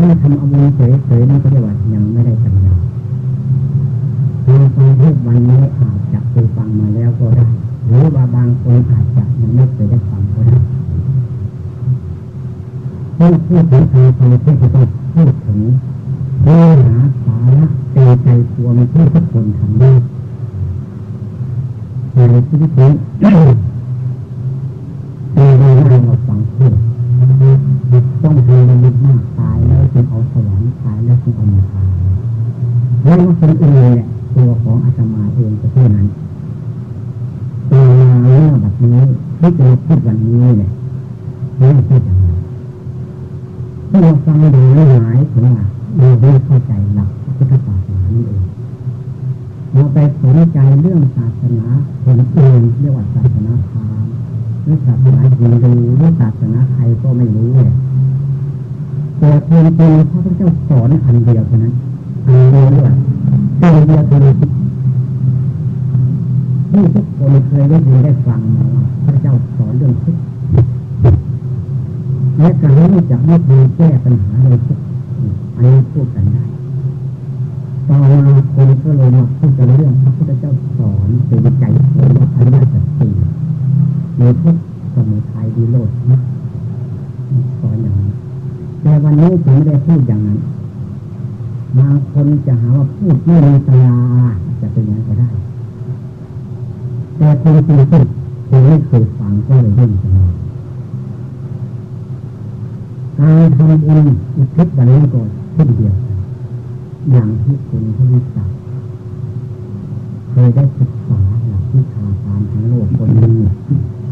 ถ้าทำเอาวุเฉยๆนี่ก็เรียกว่ายังไม่ได้ปัญญาการฟังเทศวันนี้อาจจะเคยฟังมาแล้วก็ได้ หรือว่าบางคนอาจจะยังไม่เคยได้ฟังก็ได้เมื่อพูดถึงการฟังเทศก็ต้องพูดถึงเนื้อหาสาระเต็ใจตัวมันที่ทุกคนทำได้ในชีวิตนี้เราเราฟังเทศต้องทำมัน ค์ตายแล้วจึงเอามาตายแล้วคนอื่นแหละตัวของอาตมาเองก็เท่านั้นตัวมาเรื่องแบบนี้ที่จะพูดวันนี้เนี่ยไม่ใช่อย่างไรถ้าเราฟังดูไม่หมายถึงว่าเราไม่เข้าใจหลักพุทธศาสนานี่เองเราไปสนใจเรื่องศาสนาคนอื่นเรียกว่าศาสนาพราหมณ์หรือศาสนาฮินดูหรือศาสนาใครก็ไม่รู้เลย แต่คนจริงพระพุทธเจ้าสอนอันเดียวเท่านั้นอันเดียวด้วยสิ่งเดียวคือที่ทุกคนเคยได้ยินได้ฟังมาพระเจ้าสอนเรื่องทุกข์และการที่จะไม่เคยแก้ปัญหาเลยทุกข์อันนี้พูดกันได้ต่อมาคนก็เลยมาพูดกันเรื่องพระพุทธเจ้าสอนเป็นใจโผล่ว่าอริยสัจสี่ในทุกสมุทัยดีโลดนะสอนอย่างนี้ แต่วันนี้ผมไม่ได้พูดอย่างนั้นบางคนจะหาว่าพูดไม่มีตาจะเป็นยังไงก็ได้ แต่คนจริงพูดคุณไม่เคยฟังก็เลยยิ่งจะการทำบุญอุทิศวันนี้ก็เช่นเดียวอย่างที่คุณทวิศักดิ์เคยได้ศึกษาหลักวิชาการทางโลกคนนี้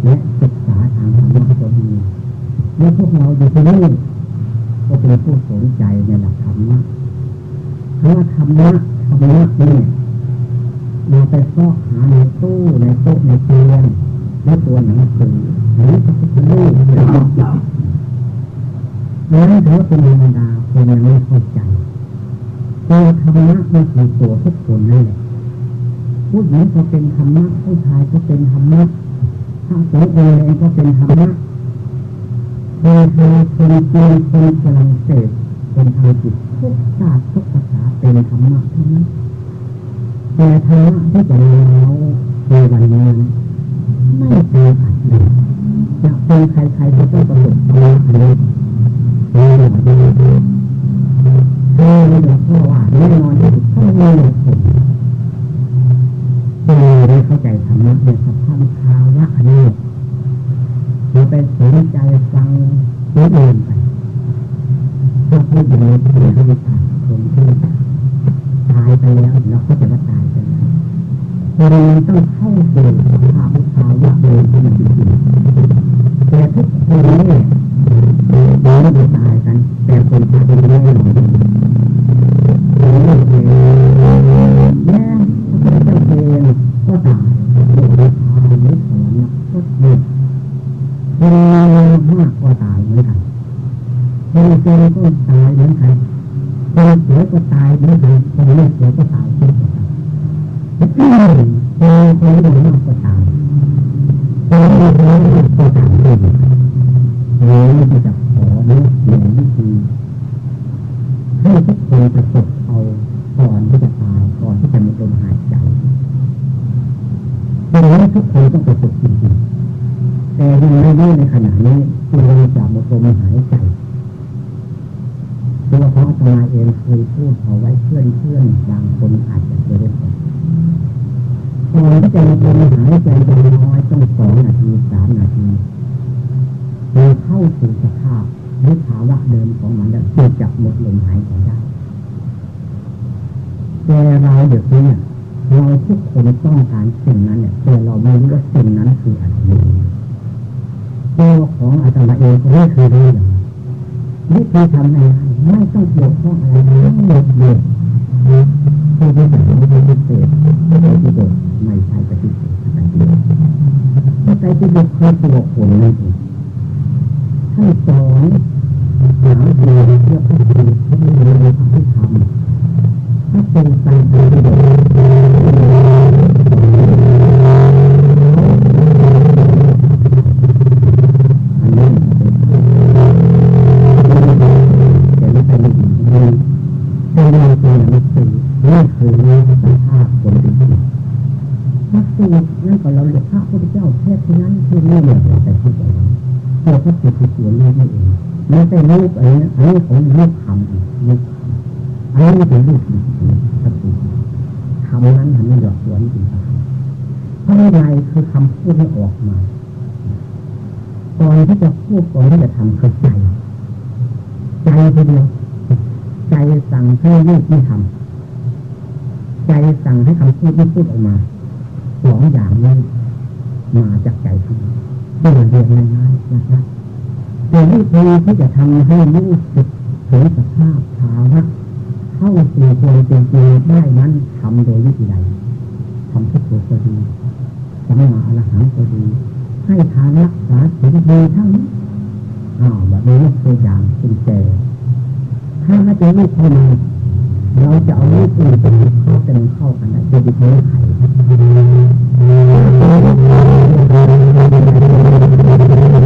และศึกษาทางธรรมะคนนี้และพวกเราอยู่ที่นี่ ก็เป็นผู้สนใจในหลักธรรมะเพราะว่าธรรมะธรรมะเนี่ยเราไปซอกหาในตู้ในโต๊ะในเตียงในตัวหนังสือหรือพระพุทธรูปหรือจิตนั้นถือเป็นธรรมดาคนยังไม่เข้าใจตัวธรรมะมันคือตัวทุกคนนั่นแหละผู้หญิงก็เป็นธรรมะผู้ชายก็เป็นธรรมะพระสงฆ์เองก็เป็นธรรมะ คนไทยคนจีนคนฝรั่งเศสคนทางจิตทุกศาสตร์ทุกภาษาเป็นธรรมะทั้งนั้นแต่ธรรมะที่จะเราในวันนี้ไม่เป็นอะไรจะเป็นใครๆก็ต้องประสบธรรมะอันนี้ในวันนี้เออในหลวงพ่อว่าแน่นอนที่สุดต้องมีเหตุผลที่ได้เข้าใจธรรมะในสภาพภาวะอันนี้ เราไปสนใจฟังคนอื่นไปพวกที่อยู่ในเสียงวิชาคนที่ตายไปแล้วเราก็จะว่าตายไปแล้วคนมันต้องเข้าสู่สภาพภาวะเลยที่มันจริงแต่ทุกคนเนี่ยเราไม่ได้ตายกัน แต่คนตายเป็นแน่นอนแม่พระพุทธเจ้าเองก็ตายโดยทางหรือสวรรค์ก็หยุดคนมากก็ตายเหมือนกันคนเจอ ก็ตายเหมือนกันคนเสือก็ตายเหมือนกันคนไม่เสือก็ตายเช่นเดียวกันคนคนโดมากก็ตายคนไม่โดนก็ตายเช่นเดียวกันนี้จะขอเนื้อเสียงวิธีให้ทุกคนประสบเอาก่อนที่จะตายก่อนที่จะมีลมหายใจดังนั้นทุกคนต้องประสบจริงๆแต่ยังไม่ได้ในขณะนี้ที่เราจะหมดลมหายใจาตมาเองเคยพูดเอาไว้เพื่อนเพื่อนบางคนอาจจะเคยได้ฟังก่อนที่จะมีลมหายใจอย่างน้อยต้องสองนาทีสามนาทีเราเข้าสู่สภาพหรือภาวะเดิมของมันแล้วจึงจะหมดลมหายใจได้แต่เราเดี๋ยวนี้เราทุกคนต้องการสิ่งนั้นเนี่ยแต่เราไม่รู้ว่าสิ่งนั้นคืออะไรตัวของอาตมาเองก็ไม่เคยรู้อย่างวิธีทำในไม่ต้องเกี่ยวข้องอะไรทั้งหมดเลยผู้ที่จะไม่ได้พิเศษไม่ได้พิเศษไม่ใช่ปฏิเสธอะไรเลยแต่ใจที่เป็นคือตัวคนนั่นเองท่านสอนสามเดือนเพื่อพัฒนาพัฒนาในพระพุทธธรรมถ้าเป็นไปตามที่อันนี้จะไม่ไปไม่ดี ก็เราเรียกพระพุทธเจ้าเทศที่นั้นที่นี่เนี่ยแต่ที่ไหนตัวพระสุทธิตัวนี้นี่เองไม่ใช่ลู กอะไรนะอันนี้ของลูกคำอีกลูกอันนี้เป็นลูกจริงๆพระสุทธิคำนั้นทำให้หยอดสวนจริงๆเพราะอะไรคือคำพูดที่ออกมาก่อนที่จะพูดก่อนที่จะทำคือใจใจทีเดียวใจสั่งให้ลูกที่ทำใจสั่งให้คำพูดที่พูดออกมาสองอย่างนี้มาจากใจทั้งที่เราเรียนง่ายๆนะครับ แต่วิธีที่จะทำให้รู้สึกถึงสภาพภาวะเข้าสู่ความเป็นจริงได้นั้นทำโดยวิธีใดทำทุกข์ก็ดีสมาอรหังก็ดี ให้ทานรักษาสิ่งดีทั้งอ้าวแบบนี้ตัวอย่างเป็นเจถ้าจะไม่พอมาเราจะเอาลูกอื่นเป็นเข้ากันเข้ากันได้จะดีเท่ไหร่ไม่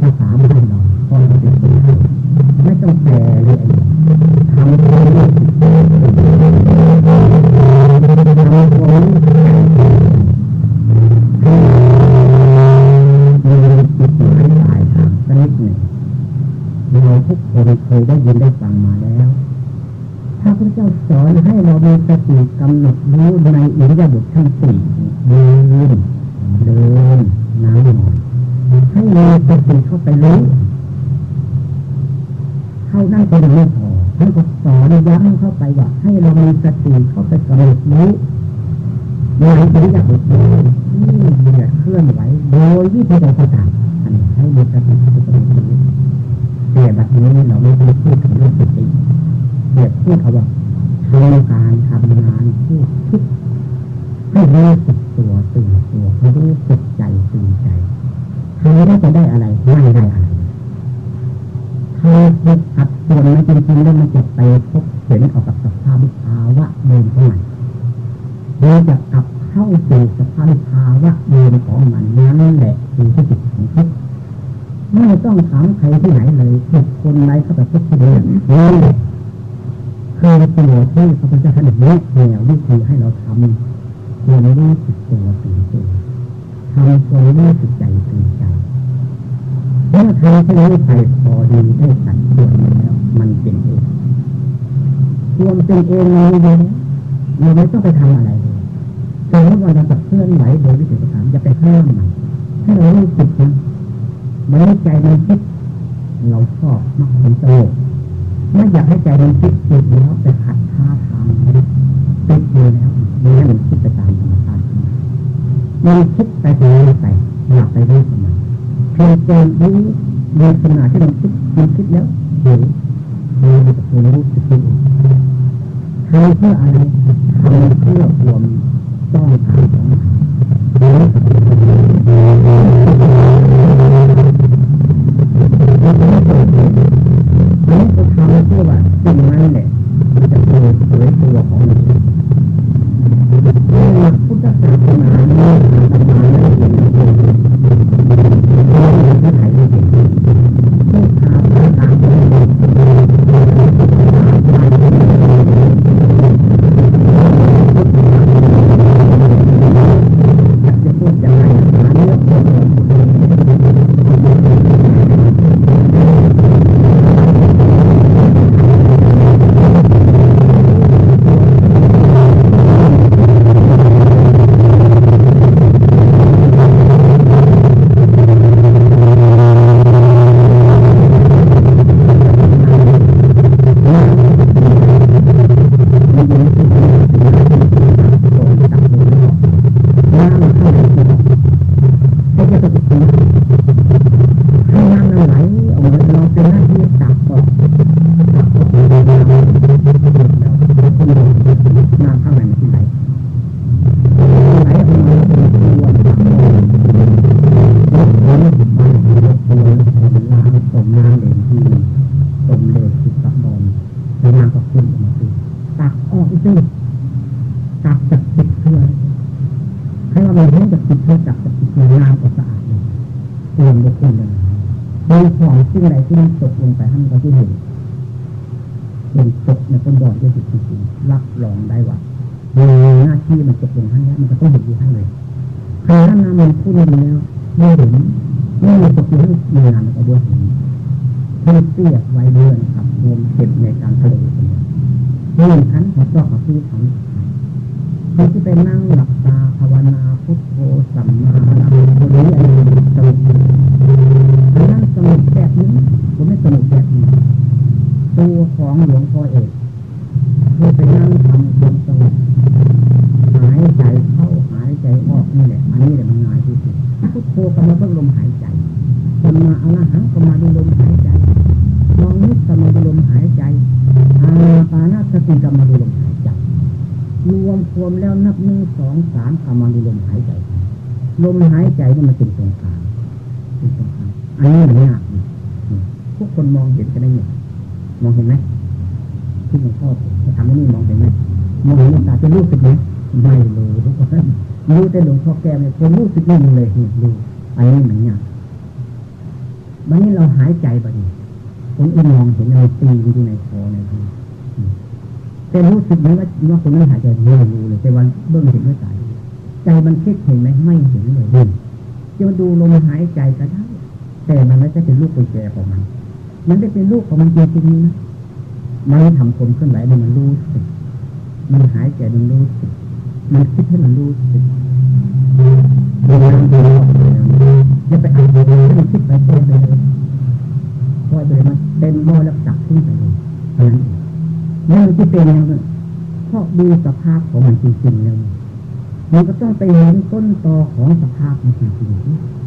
Thank you. มีได้สัดส่วนแล้ว มันเป็นเองรวมเป็นเองเรเยอะเราไม่ต้องไปทำอะไรเลยสมมติว่าเราจะเคลื่อนไหวโดยวิธีการจะไปห้ามมันให้เรารู้สึกนะมันไม่ใจมันคิด เราชอบมักเห็นโตไม่อยากให้ใจมันคิดติดแล้วแต่ขัดท่าทางติดอยู่แล้วนี่มันคิดไปตามธรรมชาติมันคิดไปเรื่อยไปหลับไปเรื่อยมาเพียงเจอรู้ในขณะที่มันคิด คุณคิดแล้วเห็นเห็นเห็นรู้สึกทำเพื่ออะไรทำเพื่อความต้องการ ของสิ่งใดที่มันตกลงไปท่านก็จะเห็นเห็นตกในคนบอดด้วยจิตจริงรับรองได้ว่าหน้าที่มันตกลงท่านนี้มันก็ต้องเห็นอยู่ท่านเลยใครท่านนำมันพูดแล้วไม่เห็นไม่มีตกลงที่งานก็บ่เห็นเพื่อเสียไว้เดือนครับรวมเก็บในการทะเลเรื่องขันหัวจอกกับที่ขันเขาที่ไปนั่งหลับตาภาวนาพุทโธสัมมาระหังตัวนี้อะไรสงบอั นนั้นสงบแบบนี้ผมไม่สงบแบบนี้ตัวของหลวงพ่อเอกคือไปนั่งทำความสงบหายใจเข้าหายใจออกนี่แหละอันนี้แหละมันง่ายที่สุดพุทโธก็มาเพิ่งลมหายใจสัมาอรหังก็มาดูลมหายใจมองนิดก็มาดูลมหายใจอาปานาสติก็มาดูลมหายใจรวมรวมแล้วนับหนึ่งสองสามก็มาดูลมหายใจลมหายใจนี่มันเป็นตรงกลางเป็นตรงกลางอันนี้มันยากทุก คนมองเห็นกันได้ไหมมองเห็นไหมที่หลวงพ่อจะทำให้นี่มองเห็นไหมมองเห็นตาจะรู้สึกไหมไม่รู้รู้แต่หลวงพ่อแก้วเนี่ยคนรู้สึกนี่เลยนี่รู้อันนี้เหมือนยากวันนี้เราหายใจบัดนี้ผมเองมองเห็นอะไรตีอยู่ในคอในท้องแต่รู้สึกไหมว่าว่าคนนั้นหายใจไม่รู้เลยแต่วันเบื้องเห็นด้วยตาใจมันคิดเห็นไหมไม่เห็นเลยจะมาดูลมหายใจก็ได้แต่มันไม่ใช่เป็นลูกกุญแจของมัน มันได้เป็นลูกของมันจริงๆนะมันทำผมเคลื่อนไหวมันรู้สึก มันหายใจมันรู้สึก มันคิดให้มันรู้สึกดูน้ำดูอย่าไปอ่านดูให้มันคิดไปเต็มไปเลยปล่อยไปเลยมันเต็มบ่อแล้วจับขึ้นไปเลยเพราะนั้นนี่มันที่เป็นอย่างนั้นเพราะดูสภาพของมันจริงๆแล้วมันก็ต้องไปเห็นต้นตอของสภาพมันจริงๆ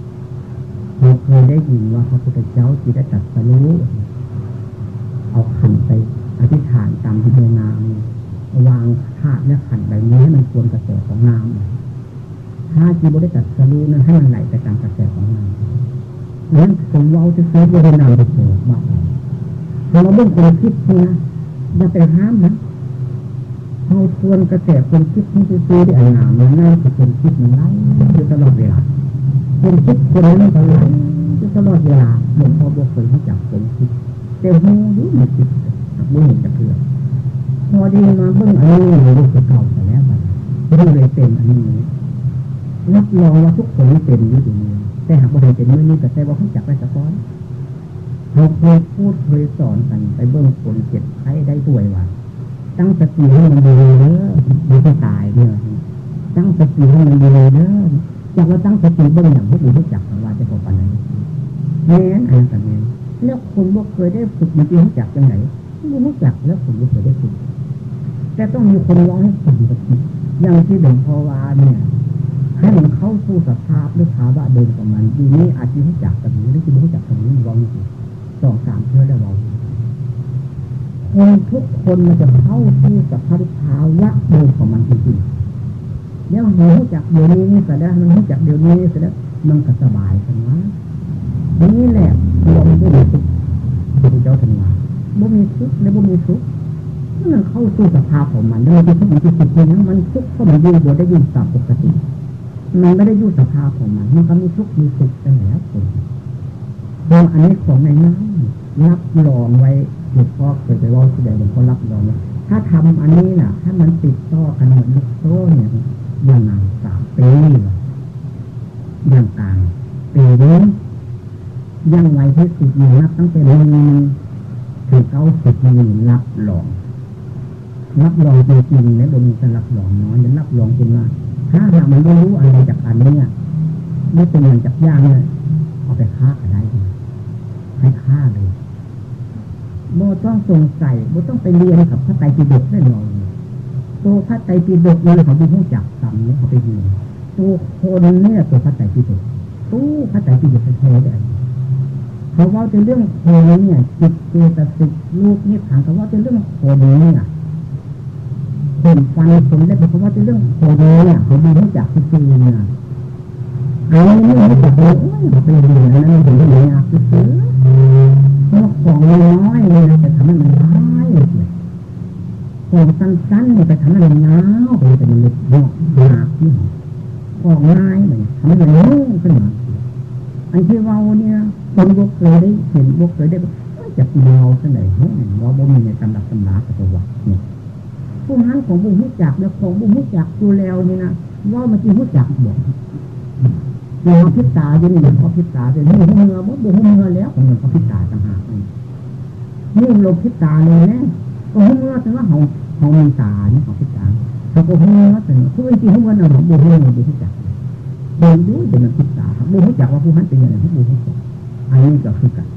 เราเคยได้ยินว่าพระพุทธเจ้าที่ได้ตรัสรู้เอาขันไปอธิษฐานตามที่เนามวางธาตุและขันใบนี้ให้มันควรกระแสของน้ำถ้าจีบได้ตัดสรู้นั้นให้มันไหลไปตามกระแสของน้ำนั้นผมว่าจะซื้อบริณามไปเจอว่าเราเรื่องความคิดนะอย่าไปห้ามนะเราทวนกระแสความคิดที่ซื้อได้อ่านามมันง่ายคือความคิดมันไหลอยู่ตลอดเวลา ความคิดคนนั้นก็ไหลอยู่ตลอดเวลาหลวงพ่อบอกเคยให้จับความคิดแต่หูรู้มันคิดไม่เห็นจะเพื่อพอดีมาเบื้องอันนี้รู้สึกเก่าไปแล้วไปรู้เลยเป็นอันนี้รับรองว่าทุกคนเป็นอยู่ตรงนี้แต่หากว่าเป็นเมื่อนี้แต่แต่ว่าเขาจับไปสะก้อนเราเคยพูดเคยสอนกันไปเบื้องคนเจ็บไข้ได้ป่วยว่าตั้งสติให้มันดีเด้อมันจะตายเนี่ยตั้งสติให้มันดีเด้อ จากเราตั้งสติบื้องอย่างพวกอื่นรู้จักว่าจะพอปันไหนแม้นอันนั้นแม้นแล้วคุณว่เคยได้ฝึกมันจะรู้จักยังไงไม่รู้จักแล้วผมไม่เคยได้ฝึกแต่ต้องมีคนร้องให้ฝึกแบบนี้อย่างที่หลวงพ่อวาเนี่ยให้มันเข้าสู่สภาพหรือภาวะเดินของมันทีนี้อาจจะรู้จักกับนี้หรือจะไม่รู้จักกับนี้ร้องสิสองสามเพื่อแล้วเราคนทุกคนมันจะเข้าสู่สภาพภาวะเดินของมันจริงๆ แล้วมันรู้จักเดี๋ยวนี้นี่เสร็จแล้วมันรู้จักเดี๋ยวนี้เสร็จแล้วมันก็สบายกันวะนี่แหละรวมด้วยสุขพระเจ้าทันว่าบ่มีทุกข์และบ่มีทุกข์มันเข้าสู่สภาพของมันแล้วมันจะทุกข์มันจะสุขอย่างนั้นมันทุกข์เพราะมันอยู่บนได้อยู่ตามปกติ มันไม่ได้อยู่สภาพของมัน มันก็มีทุกข์มีสุขกันแล้วคนพออันนี้ของในน้ำรับรองไว้หลวงพ่อเคยไปว่าที่ใดหลวงพ่อรับรองไว้ถ้าทำอันนี้น่ะ ถ้ามันติดต่อกันเหมือนลูกโซ่เนี่ย อย่างนานสามปีอย่างกลางปีนี้ยังไวที่สุดอยู่นับตั้งแต่มีคือเขาสุดมีรับรองรับรองจริงๆนะบนมีการรับรองน้อยจะรับรองจริงว่าถ้าเราไม่รู้อะไรจากอันนี้ไม่เป็นเงินจากย่างเนี่ยเอาไปฆ่าก็ได้ให้ฆ่าเลยโมต้องสงสัยโมต้องไปเรียนกับพระไตรปิฎกแน่นอน ตัวพระไตรปิฎกเนี่ยเขาดูห้องจับตำเนี่ยเขาไปดูตัวคนเนี่ยตัวพระไตรปิฎกตู้พระไตรปิฎกแท้ๆเลยเขาว่าจะเรื่องโคเนี่ยจิตเจตสิกลูกนี่ถามเขาว่าจะเรื่องโคเนี่ยคนฟันคนได้เขาว่าจะเรื่องโคเนี่ยเขาดูรู้จักคือเนี่ยอันนี้ไม่รู้จักเลยเขาไปเรียนนั้นเห็นได้ยังคือซื้อเพราะของน้อยเลยจะทำให้มันร้ายเลย ของสั้นๆนี่ไปทำอะไรเงาไปแต่มันเลยยอกหนาที่ของง่ายเหมือนทำให้มันนุ่งขึ้นมาอันที่เราเนี่ยคนบวกเคยได้เห็นบวกเคยได้จะเมาเสนอเฮ้ยว่าบ่มีในตำรับตำราตัววัดเนี่ยผู้ฮันของบุญหุจักแล้วของบุญหุจักดูแล้วนี่นะว่ามันจีหุจักบอกเราพิษตาอยู่นี่เขาพิษตาเป็นหูเมือบ่บุหูเมือแล้วของเงินเขาพิษตาต่างหากนี่ลงพิษตาเลยแน่ ก็หูเมือถึงว่าของของมีตาเนี่ยของพิษตาเขาก็หูเมือถึงผู้จริงหูเมือเราบุหูเมือบุหุจักเดินดูเป็นพิษตาบุหุจักว่าผู้ฮันเป็นอยังไงผู้บุหุจักอันนี้ก็คือกัน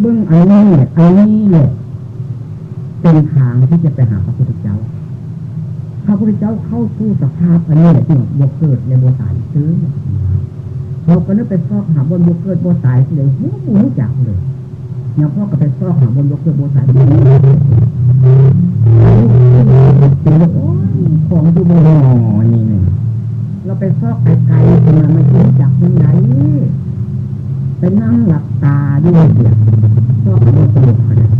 เบื้องอันนี้เนี่ยอันนี้เนี่ยเป็นทางที่จะไปหาพระพุทธเจ้าพระพุทธเจ้าเข้าสู่สภาพอันนี้แหละที่บวกเกิดและบตายซื้อเราก็นึกไปซอกหาบนบวกเกิดบวตายเลยหูหูจักเลย เนี่ยพ่อก็ไปซอกหาบนบกเกิดบตายของอยู่บนหอนี่หนึ่เราไปซอกไกลๆคนมันไม่รู้จักยังไงไปนั่งหลับตาด้วยเดียวซอกมันสงบขนาด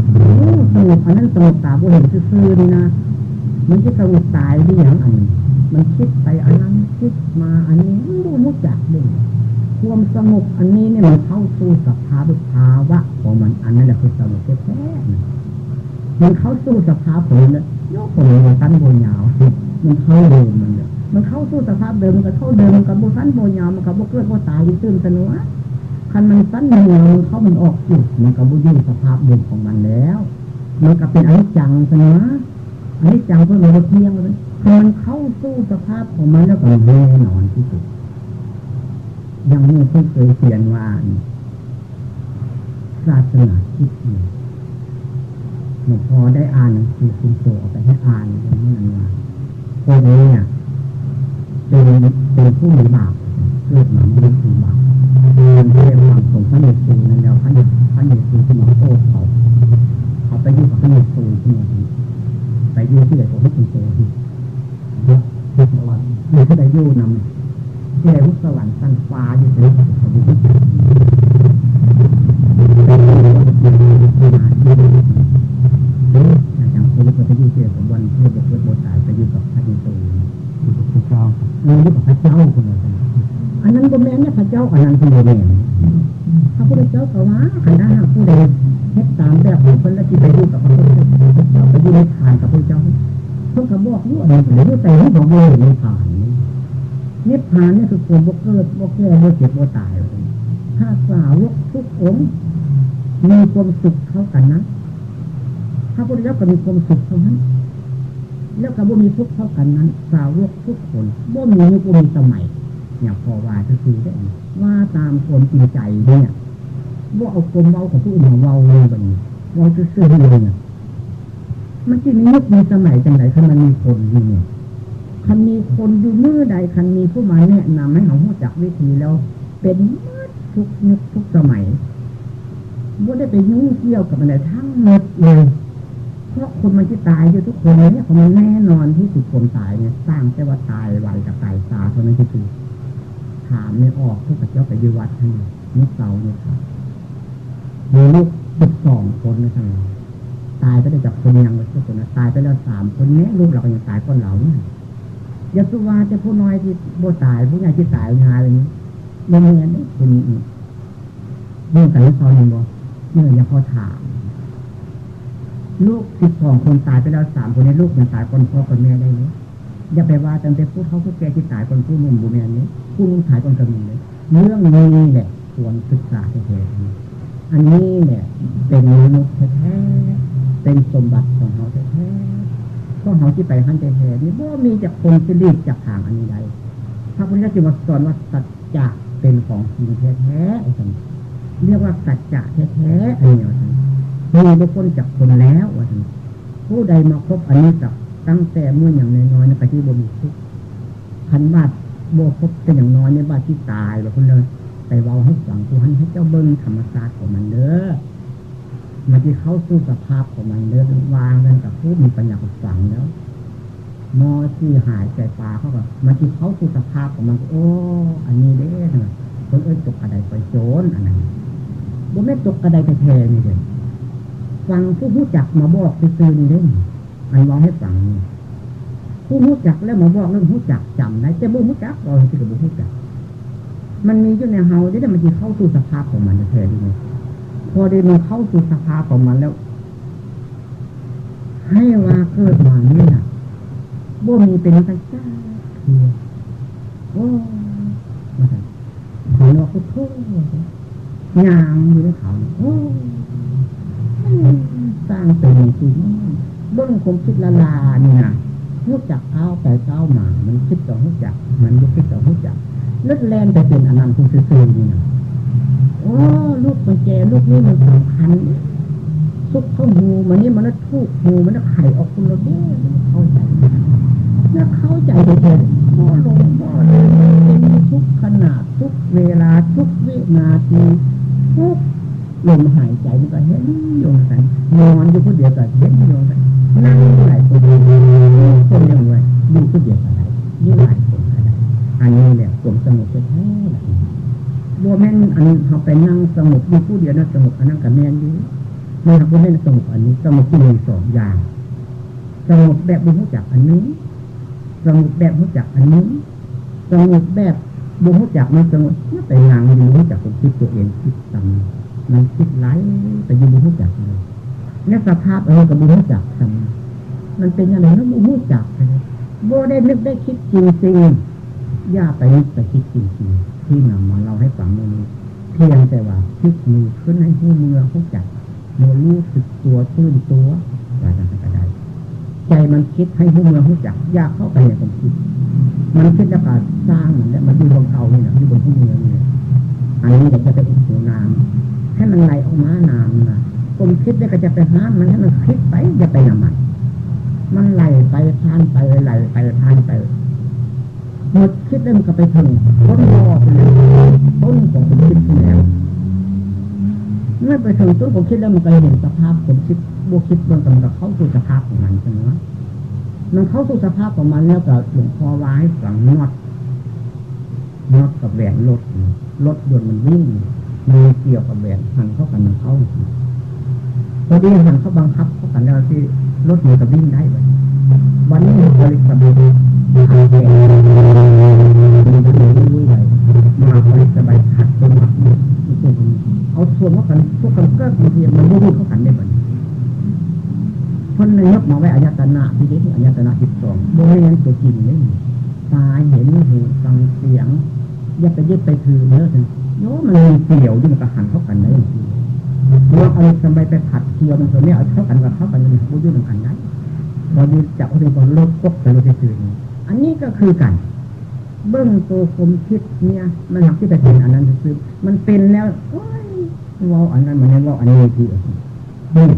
สงบอันนั้นสงบตาบ่เห็นซื่อๆนี่นะมันจะสงบตายได้อย่างอันนี้มันคิดไปอันนั้นคิดมาอันนี้รู้รู้จักเลย ความสงบอันนี้เนี่ยมันเข้าสู่สภาวะภาวะของมันอันนั้นแหละคือสงบแท้ๆมันเข้าสู่สภาพของมันโยกผมมันตั้นโบยาวมันเข้าเดิมมันเนี่ยมันเข้าสู่สภาพเดิมมันก็เท่าเดิมมันกับโบสั้นโบยาวมันกับโบเกิดโบตายตื่นสนุกคันมันสั้นมันยาวมันเข้ามันออกจุดมันกับยุ่สภาพเดิมของมันแล้ว มันก็เป็นอนิจจังสนุกอันนี้จังเพื่อเราเที่ยงเลยคือมันเข้าสู้สภาพของมันแล้วก็แน่นอนที่สุด ยังมีผู้เคยเขียนว่าศาสนาคิดเนี่หลวงพ่อได้อ่านหนังสือคุณโตออกไปให้อ่านอย่างนี้นั่นว่าคนนี้เนี่ยเป็นเป็นผู้มีบาปเกิดมาไม่ได้ทำบาปเป็นเรื่องความสงพระเยซูนั่นแล้วพระเยซูพระเยซูที่มาโอ้เขาเขาไปยุ่งกับพระเยซูที่มาไปยุ่งที่ไหนของพระคุณโตที่ที่สวรรค์หรือที่ใดยุ่นำที่ใดพุทธสวรรค์สั้นฟ้าอยู่ที่เขาบุกเด้อาจารย์คุณก็จะยุ่งที่สมวันเพื่อบกเพื่อบตายไปยุ่งกับพระเยซูอยู่กับพระเจ้าเราอยู่กับพระเจ้าคนเดียวกันอันนั้นก็แม่เนี่ยพระเจ้าอันนั้นคือแม่พระพุทธเจ้าก็ว่าขันธ์หากผู้ใดเฮ็ดตามแบบของคนละที่ไปยุ่กับพระพุทธเจ้าไปยุ่ในทานกับพระเจ้าเพิ่งคำบอกว่าอะไรหรือแต่ที่บอกว่าในทาน นิพพานนี่คือคนบกเกิดบกแก่บกเจ็บบกตาย ถ้าสาวกทุกองค์มีความสุขเท่ากันนะพระพุทธเจ้าก็มีความสุขเท่านั้น แล้วก็บ่มีทุกข์เท่ากันนั้น สาวกทุกคนบ่มียุคบ่มีสมัยอย่างพอว่าก็คือได้ว่าตามคนจริงใจเนี่ยว่าเอาความเว้าของผู้อื่นมาเว้าเลยแบบนี้เว้าซื่อๆเลยเนี่ยมันจะมียุคมีสมัยจังไรคันมันมีคนอยู่เนี่ย คันมีคนอยู่มือใดคันมีผู้มาแนะนำให้เขารู้จักวิธีแล้ว เป็นมืดทุกยุคทุกสมัยว่าได้ไปยุ่งเกี่ยวกับอะไรทั้งหมดเลยเพราะคนมันที่ตายอยู่ทุกคนเนี่ยมันแน่นอนที่สุดคนตายเนี่ยสร้างแต่ว่าตายไวกับตายซาเท่านั้นที่สุดถามไม่ออกทุกพระเจ้าไปยวัดท่านนี่เสาเนี่ยครับมีลูกสิบสองคนนะครับตายไปได้จากคนยังไม่ใช่คนนะตายไปแล้วสามคนเนี้ยลูกเราก็ยังตายคนเหล่านี่ย ยาสุวาจะผู้น้อยที่โบตาย ผู้ใหญ่ที่ตายงานอะไรนี้ยังเงี้ยนี่เป็นเรื่องการสอนยังบ่เมื่อยังพอถาม ลูกสิบสองคนตายไปแล้วสามคนในลูกยังตายคนพ่อคนแม่ได้เลยอย่าไปว่าตั้งแต่ผู้เขาผู้แก่ที่ตายคนผู้มุมบุญแม่นี้ ผู้นุ่งถ่ายคนกระมีเลยเรื่องนี้แหละควรศึกษาแท้ๆอันนี้เนี่ย เป็นมนุษย์แท้ๆเป็นสมบัติของเขาแท้ๆ ก็เขาที่ไปหันแท้ๆนี่บ่มีจากคนที่รีบจากทางอันนี้ใดพระพุทธเจ้าจึงมาสอนว่าสัจจะเป็นของจริงแท้ๆเรียกว่าสัจจะแท้ๆอันนี้ว่ามีบุคคลจากคนแล้วว่าผู้ใดมาครบอันนี้กับตั้งแต่เมื่ออย่างน้อยๆในปฏิบัติทุกพันบาทโบครบแต่อย่างน้อยในบาทที่ตายแบบคนเลยไปเว้าให้ฝังผู้หันให้เจ้าเบิ้งธรรมศาสตร์ของมันเด้อ มันที่เข้าสู่สภาพของมันเด้อวางกันกับผู้มีปัญญาฝังแล้วมอที่หายใจปลาเขาก็มันที่เข้าสู่สภาพของมันโอ้อันนี้เด้อคนเอ้ยตกกระไดไปโจรอันนั้นบ่แม่ตกกระไดไปแทนี่เลยฟังผู้รู้จักมาบอกซื่อนี่เด้อันว่าให้ฟังผู้รู้จักแล้วมาบอกเรื่องรู้จักจำได้แต่บุรู้จักเราที่กับบุรู้จัก มันมีอยู่ในเฮาที่มันจะเข้าสู่สภาพของมันจะเท่ดีไหม พอได้มันเข้าสู่สภาของมันแล้ว ให้ว่าเกิดมานี่นะบ่มีเป็นสัจจะโอ้มาสั่ถอนออกพุทโธยางอยู่ในเขาโอ้สร้างเป็นจริงเบื้องคมคิดละลานี่นะรู้จักเท้าแต่เท้าหมา มันคิดต่อรู้จัก มันยุคิดต่อรู้จักเลึกแลนแต่เป็นอนันต์คุณซื่อๆนี่นะ โอ้ลูกมันแกลูกนี้มันสำคัญซุกเข้าหูมันนี่มันน่ะทุกหูมันน่ะไข่ออกคุณเรถเนี่ยเข้าใจนะเข้าใจไปเถอะพ่อลงพ่อเลยเป็นทุกขนาดทุกเวลาทุกวินาทีทุกลมหายใจมันก็เห็นโยงกันนอนอยู่คนเดียวก็เห็นโยงกันนั่งหลายคนคนเดียวเลยอยู่คนเดียวก็ได้ยิ่งหลายคนก็ได้อันนี้เนี่ยผมสงบแท้ๆแบบนี้บัวแม่น อันเขาไปนั่งสงบอยู่ผู้เดียวนะสงบอันนั้นกับแม่นอยู่ไม่ทำก็ไม่สงบอันนี้สงบที่มีสองอย่างสงบแบบบุญจักอันนี้สงบแบบบุญจักอันนี้สงบแบบบุญจักมันสงบไปนางอยู่บุญจักผมคิดตัวเองคิดต่ำมันคิดไหลแต่ยู่บุญจักเลยและสภาพอะไรกับบุญจักทำมันเป็นยังไงนะบุญจักเลยโบได้นึกได้คิดจริงจริงย่าไปนึกไปคิดจริงจริงที่นำมาเราให้ฟังนี้ พียงแต่ว่าคิดมือขึ้นให้หูเมือหูจักโมรู้สึกตัวตื่นตัวอะไรต่างๆได้ใจมันคิดให้หูเมือหูจักยากเข้าไปในความคิด มันคิดแล้วก็สร้างมันแล้วมันอยู่บนเขานี่นะอยู่บนหูเมือเนี่ยอันนี้จะจะเป็นหัวน้ำให้มันไหลออกมาน้ำนะผมคิดแล้วก็จะไปห้ามมันให้มันคิดไปอย่าไปนำมัน มันไหลไปทานไปไหลไปทานไป หมดคิดแล้มันก็ไปถึงต้นรอไปเลยต้นของผมคิดไปแล้วเมื่อไปถึงต้นผมคิดแล้วมันก็เห็นสภาพผมคิดบวกคิดเบื้องต้นก็เข้าสู่สภาพของมันใช่ไหมมันเข้าสู่สภาพของมันแล้วก็หลวงพ่อว่าให้ฝังนอดนอดกับแหวนรถรถยนต์มันวิ่งมีเกี่ยวกับแหวนหันเข้ากันมันเข้าพอดีหันเข้าบังคับเข้ากันแล้วที่รถมันก็วิ่งได้เลยวันนี้บริษัท หาแหวนมันจะวิ่งได้มาบริษัทใบขัดตัวหมักเอาส่วนเข้ากันพวกกันก็บางทีมันไม่รู้เข้ากันได้เหมือนคนในยกมาไว้อายตนะที่นี้อายตนะสิบสองโดยนั้นตัวจริงเลยตาเห็นหูฟังเสียงอย่าไปยึดไปถือเนื้อถึงโน้มันมีเกี่ยวที่มันกระหันเข้ากันได้จริงเมื่อเอาสบยไปผัดเกี่ยวมันตัวนี้เอาเข้ากันกับเข้ากันมันบูยุ่งกันได้พอดีจับเขาเป็นคนลดกบไปลดถือ อันนี้ก็คือกัน เบื้องตัวคมคิดเนี่ย มันหักที่จะเป็นอันนั้นคือมันเป็นแล้วว่าอันนั้นมันว่าอันนี้ที่นี่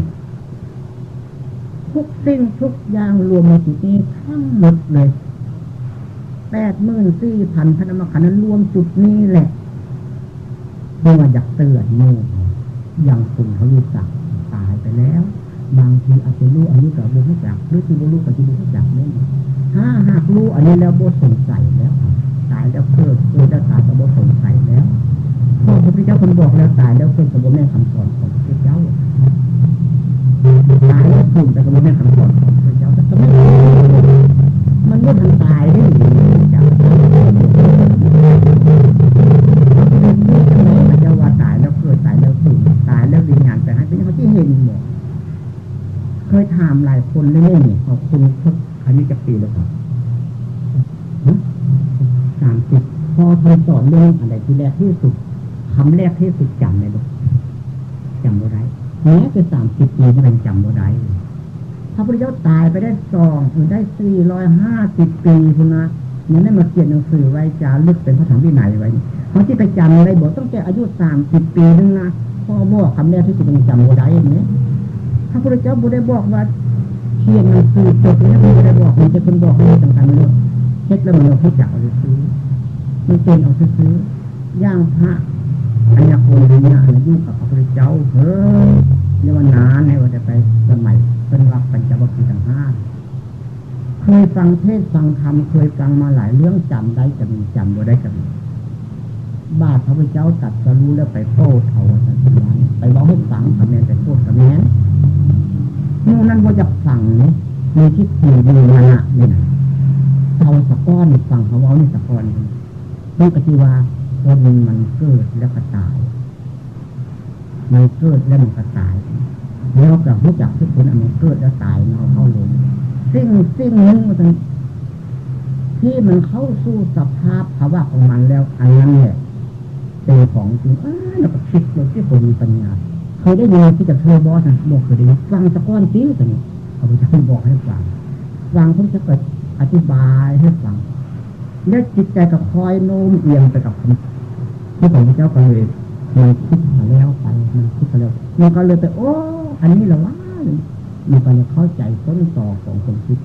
ทุกสิ่งทุกอย่างรวมมาจุดนี้ทั้งหมดเลยแปดหมื่นสี่พันพนมขันนั้นรวมจุดนี้แหละเพื่ออยากเตือนโน่อย่างคุณเขารู้จักตายไปแล้ว บางทีอาจจะรู้อันนี้กับโบรู้จักหรือที่รู้กับที่โบรู้จักนี่ ถ้าหากรู้อันนี้แล้วโบสงสัยแล้ว ตายแล้วเกิดเกิดแล้วตายกับโบสงสัยแล้วพระพุทธเจ้าคนบอกแล้วตายแล้วเกิดกับโบแม่คำสอนของพระเจ้าตายแล้วสูญแต่กับโบแม่คำสอนของพระเจ้าแต่ก็ไม่มันไม่ทันตายได้หรือจ้ามันจะว่าตายแล้วเกิดตายแล้วสูญตายแล้ววิญญาณแต่ให้เป็นเขาที่เห็นหมดเคยถามหลายคนเล่นๆขอบคุณทุก อันนี้จะปีแล้วครับสามสิบพอเธอสอนเรื่องอะไรที่แรกที่สุดคำแรกที่สุดจำไหมลูกจำบ่ได้แม้จะสามสิบปีก็ยังจำบ่ได้พระพุทธเจ้าตายไปได้สองหรือได้สี่ร้อยห้าสิบปีคุณนะยังได้มาเขียนหนังสือไว้จารึกเป็นพระธรรมวินัยไว้เขาที่ไปจำได้บอกต้องแก่อายุสามสิบปีนึงนะพ่อบอกคำแรกที่สุดยังจำบ่ได้เนี่ยพระพุทธเจ้าบุได้บอกว่า เขียนหนังสือจบเนี่ยไม่ได้บอกมันจะคนบอกให้ต่างๆไม่รู้เช็คแล้วมันเราผู้จักเอาซื้อมันเป็นเอาซื้อย่างพระอัญญาโคนเนี่ยอายุกับพระพุทธเจ้าเฮ้ยเรียกว่านานให้ว่าจะไปสมัยเป็นรับปัญจวัคคีย์ทั้งห้าเคยฟังเทศฟังธรรมเคยฟังมาหลายเรื่องจำได้จะมีจำบ่ได้จะมีบาทพระพุทธเจ้าตัดจะรู้แล้วไปโทษเขาสันติวันไปบอกให้ฟังคำแมนไปโทษคำแมนนู่ นนั่นว่าจะฟังเนี่ยมีทิฏฐิมีมานะเนี่นะเตาสะก้อนฟังเขาเอาในสะก้อนนี่ก็คือว่าคนมันเกิดแล้วก็ตาย มันเกิดแล้วมันก็ตาย แล้วกับรู้จักทุกคนมันเกิดแล้วตายเนาเข้าลงสิ่งสิ่งนึงมันที่มันเข้าสู่สภาพภาวะของมันแล้วอันนั้นเนี่ยเป็นของจริงอ้าแล้วก็คิดเลยที่คนมีปัญญา เคยได้ยินที่จะเทอบอสนะบอกเคยได้ยินฟังสะก้อนจริงแต่เนี่ยเขาจะบอกให้ฟังฟังเขาจะเกิดอธิบายให้ฟังแล้วจิตใจก็คอยโน้มเอียงไปกับคำที่ของพระเจ้าก็เลยมันคิดมาแล้วไปมันคิดมาแล้วมันก็เลยไปโอ้อันนี้เหรอวะมันก็เลยเข้าใจต้นต่อของความคิด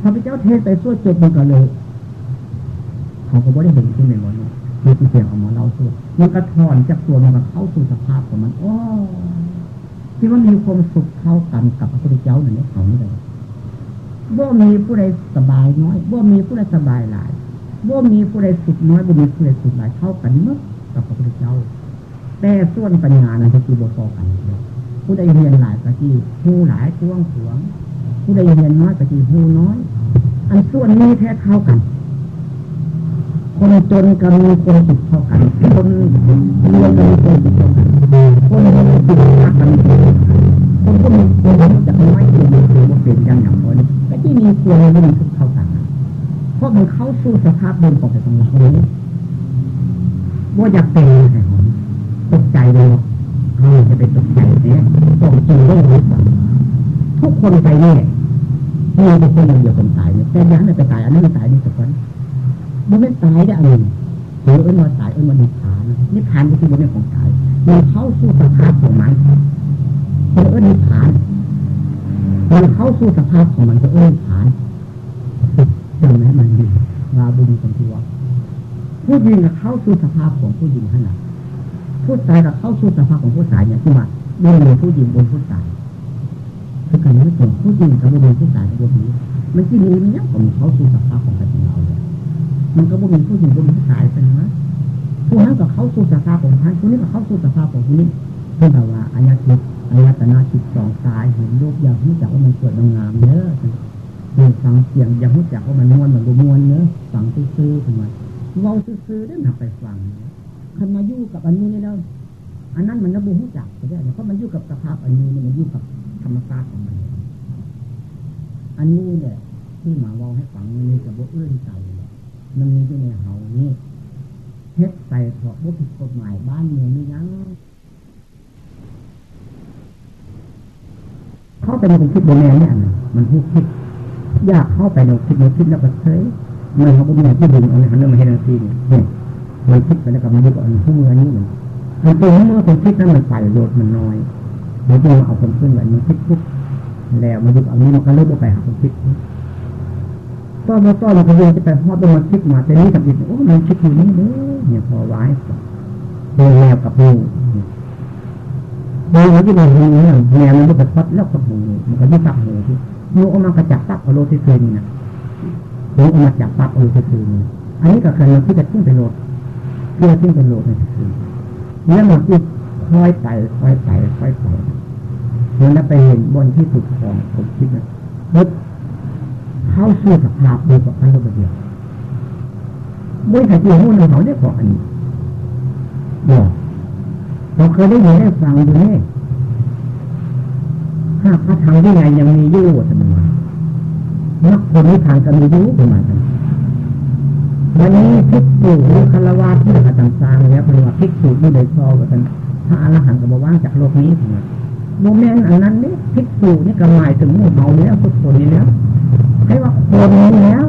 พระพุทธเจ้าเทศไปส่วจบมันก็เลยเขาก็ไม่ได้เห็นที่ในวันนี้ มีเสียงออกมาเล่าส่วมันก็ถอนจากตัวมันก็เข้าสู่สภาพของมันโอ้ที่ว่ามีความสุขเท่ากันกับพระพุทธเจ้านั่นเขานี่เลยบ่มีผู้ใดสบายน้อยบ่มีผู้ใดสบายหลายบ่มีผู้ใดสุขน้อยบ่มีผู้ใดสุขหลายเท่ากันเมื่อกับพระพุทธเจ้า แต่ส่วนปัญญานั้นคือบ่พอกันผู้ใดเรียนหลายก็ที่หูหลายกว้างขวางผู้ใดเรียนน้อยก็ที่หูน้อย อันส่วนนี้แท้เท่ากัน คนจนก็มีคนสุขเท่ากัน คนรวยก็มีคนสุขเท่ากันคนมีสุขมากก็มีคนคนก็มีคนจะไม่เป็นคือว่าเป็นอย่างอย่างน้อยก็ที่มีควรมีทุกเท่ากันเพราะมันเข้าสู่สภาพเดิมของแต่ของเราเนี่ยว่าอยากเป็นไงตกใจเลยเราจะเป็นตกใจเนี่ยต้องจริงต้องรู้ทุกคนไปเนี่ยมีเป็นคนเดียวคนตายเนี่ยแต่ยังไม่ไปตายอันนั้นไม่ตายนี่สักคน มันไม่ตายได้อันหนึ่งหรือเอ็นวันตายเอ็นวันนิพพานนิพพานก็คือมันเป็นของตายมันเข้าสู่สภาพของมันเอ็นนิพพานมันเข้าสู่สภาพของมันก็เอ็นนิพพานจำไหมมันดีวาบุญคนที่ว่าผู้หญิงเข้าสู่สภาพของผู้หญิงขนาดผู้ชายก็เข้าสู่สภาพของผู้ชายเนี่ยคือว่าบนผู้หญิงบนผู้ชายคือการนี้เป็นผู้หญิงกับบนผู้ชายกับบนนี้มันที่นี้เนี่ยผมเข้าสู่สภาพของใครของ มันก็บ่มีผู้หญิงบ่มีผู้ชายเป็นนะผู้นั้นก็เข้าสู่สภาพของท่านผู้นี้ก็เข้าสู่สภาพของผู้นี้เพื่อแบบว่าอายะทิอายตนาจิตสองสายเห็นรูปอย่างที่จักว่ามันสวยงามเนอะเห็นฟังเสียงอย่างที่จักว่ามันม้วนมันรม้วนเนอะฟังซื่อๆทำไมเราซื่อๆได้หนำไปฟังคันมาอยู่กับอันนี้นี่แล้วอันนั้นมันก็บูหูจักก็ได้เพราะมันอยู่กับสภาพอันนี้มันอยู่กับธรรมชาติของมัน อันนี้เนี่ยที่หมาว่าให้ฟังนี่กับบุเอื้อนใจ มันมีอยู่ในเฮานี่เฮ็ดใส่เพาะบุผิดกฎหมายบ้านเมืองนี่ยังเข้าไปในความคิดโบแมนเนี่ยมันผู้คิด ยากเข้าไปในคิดในคิดแล้วก็เฉยมันเขาบุญที่ดึงเอาในหันเรื่องมาให้ดังซีเนี่ยมันคิดไปแล้วก็มันยึดเอาผู้มือนี้เหมือนมันตัวเมื่อคนคิดนั้นมันใส่โยดมันน้อยเดี๋ยวจะเอาคนขึ้นแบบมันคิดปุ๊บแล้วมันยึดเอานี้มันก็เริ่มไปหาคนคิด ต้อนมาต้อนมาพยายามจะไปฮอดตรงมาคิดมาแต่นี้กับอีกโอ้มันคิดอยู่นี่เด้เนี่ยพอไว้เดินแนวกับหูเดินแล้วที่มันหูเนี่ยแนวมันก็ไปพัดแล้วกับหูมันก็ยึดตับหูที่หูออกมากระจับตับเอาโลที่เคยนี่นะหูออกมาจับตับเอาโลที่เคยนี่อันนี้ก็คือเราที่จะทิ้งไปโลดเพื่อทิ้งไปโลดนี่คือแล้วมันก็ค่อยไปค่อยไปค่อยไปเมื่อไปเห็นบนที่สุดของผมคิดนะปึ๊บ เขาสู่สภาพดียวกับพระรูปเดียวบริษัทที่หูนเขาได้บอกอันนี้บอกเราเคยได้ยินได้ฟังดูนี่ถ้าพระธรรมที่ไหนยังมีอยู่สมมตินักคนนี้ทางก็มีอยู่ประมาณนั้นวันนี้พิกษุหรือคารวะที่อาจารย์สร้างแล้วเป็นว่าพิกษุที่ได้ชอกันพระอรหันต์ก็บอกว่างจากโลกนี้ถึงโมเมนต์อันนั้นนี่พิกษุนี่ก็หมายถึงหมู่เมาแล้วทุกคนนี้แล้ว ให้ว่าคนนี้แล้ว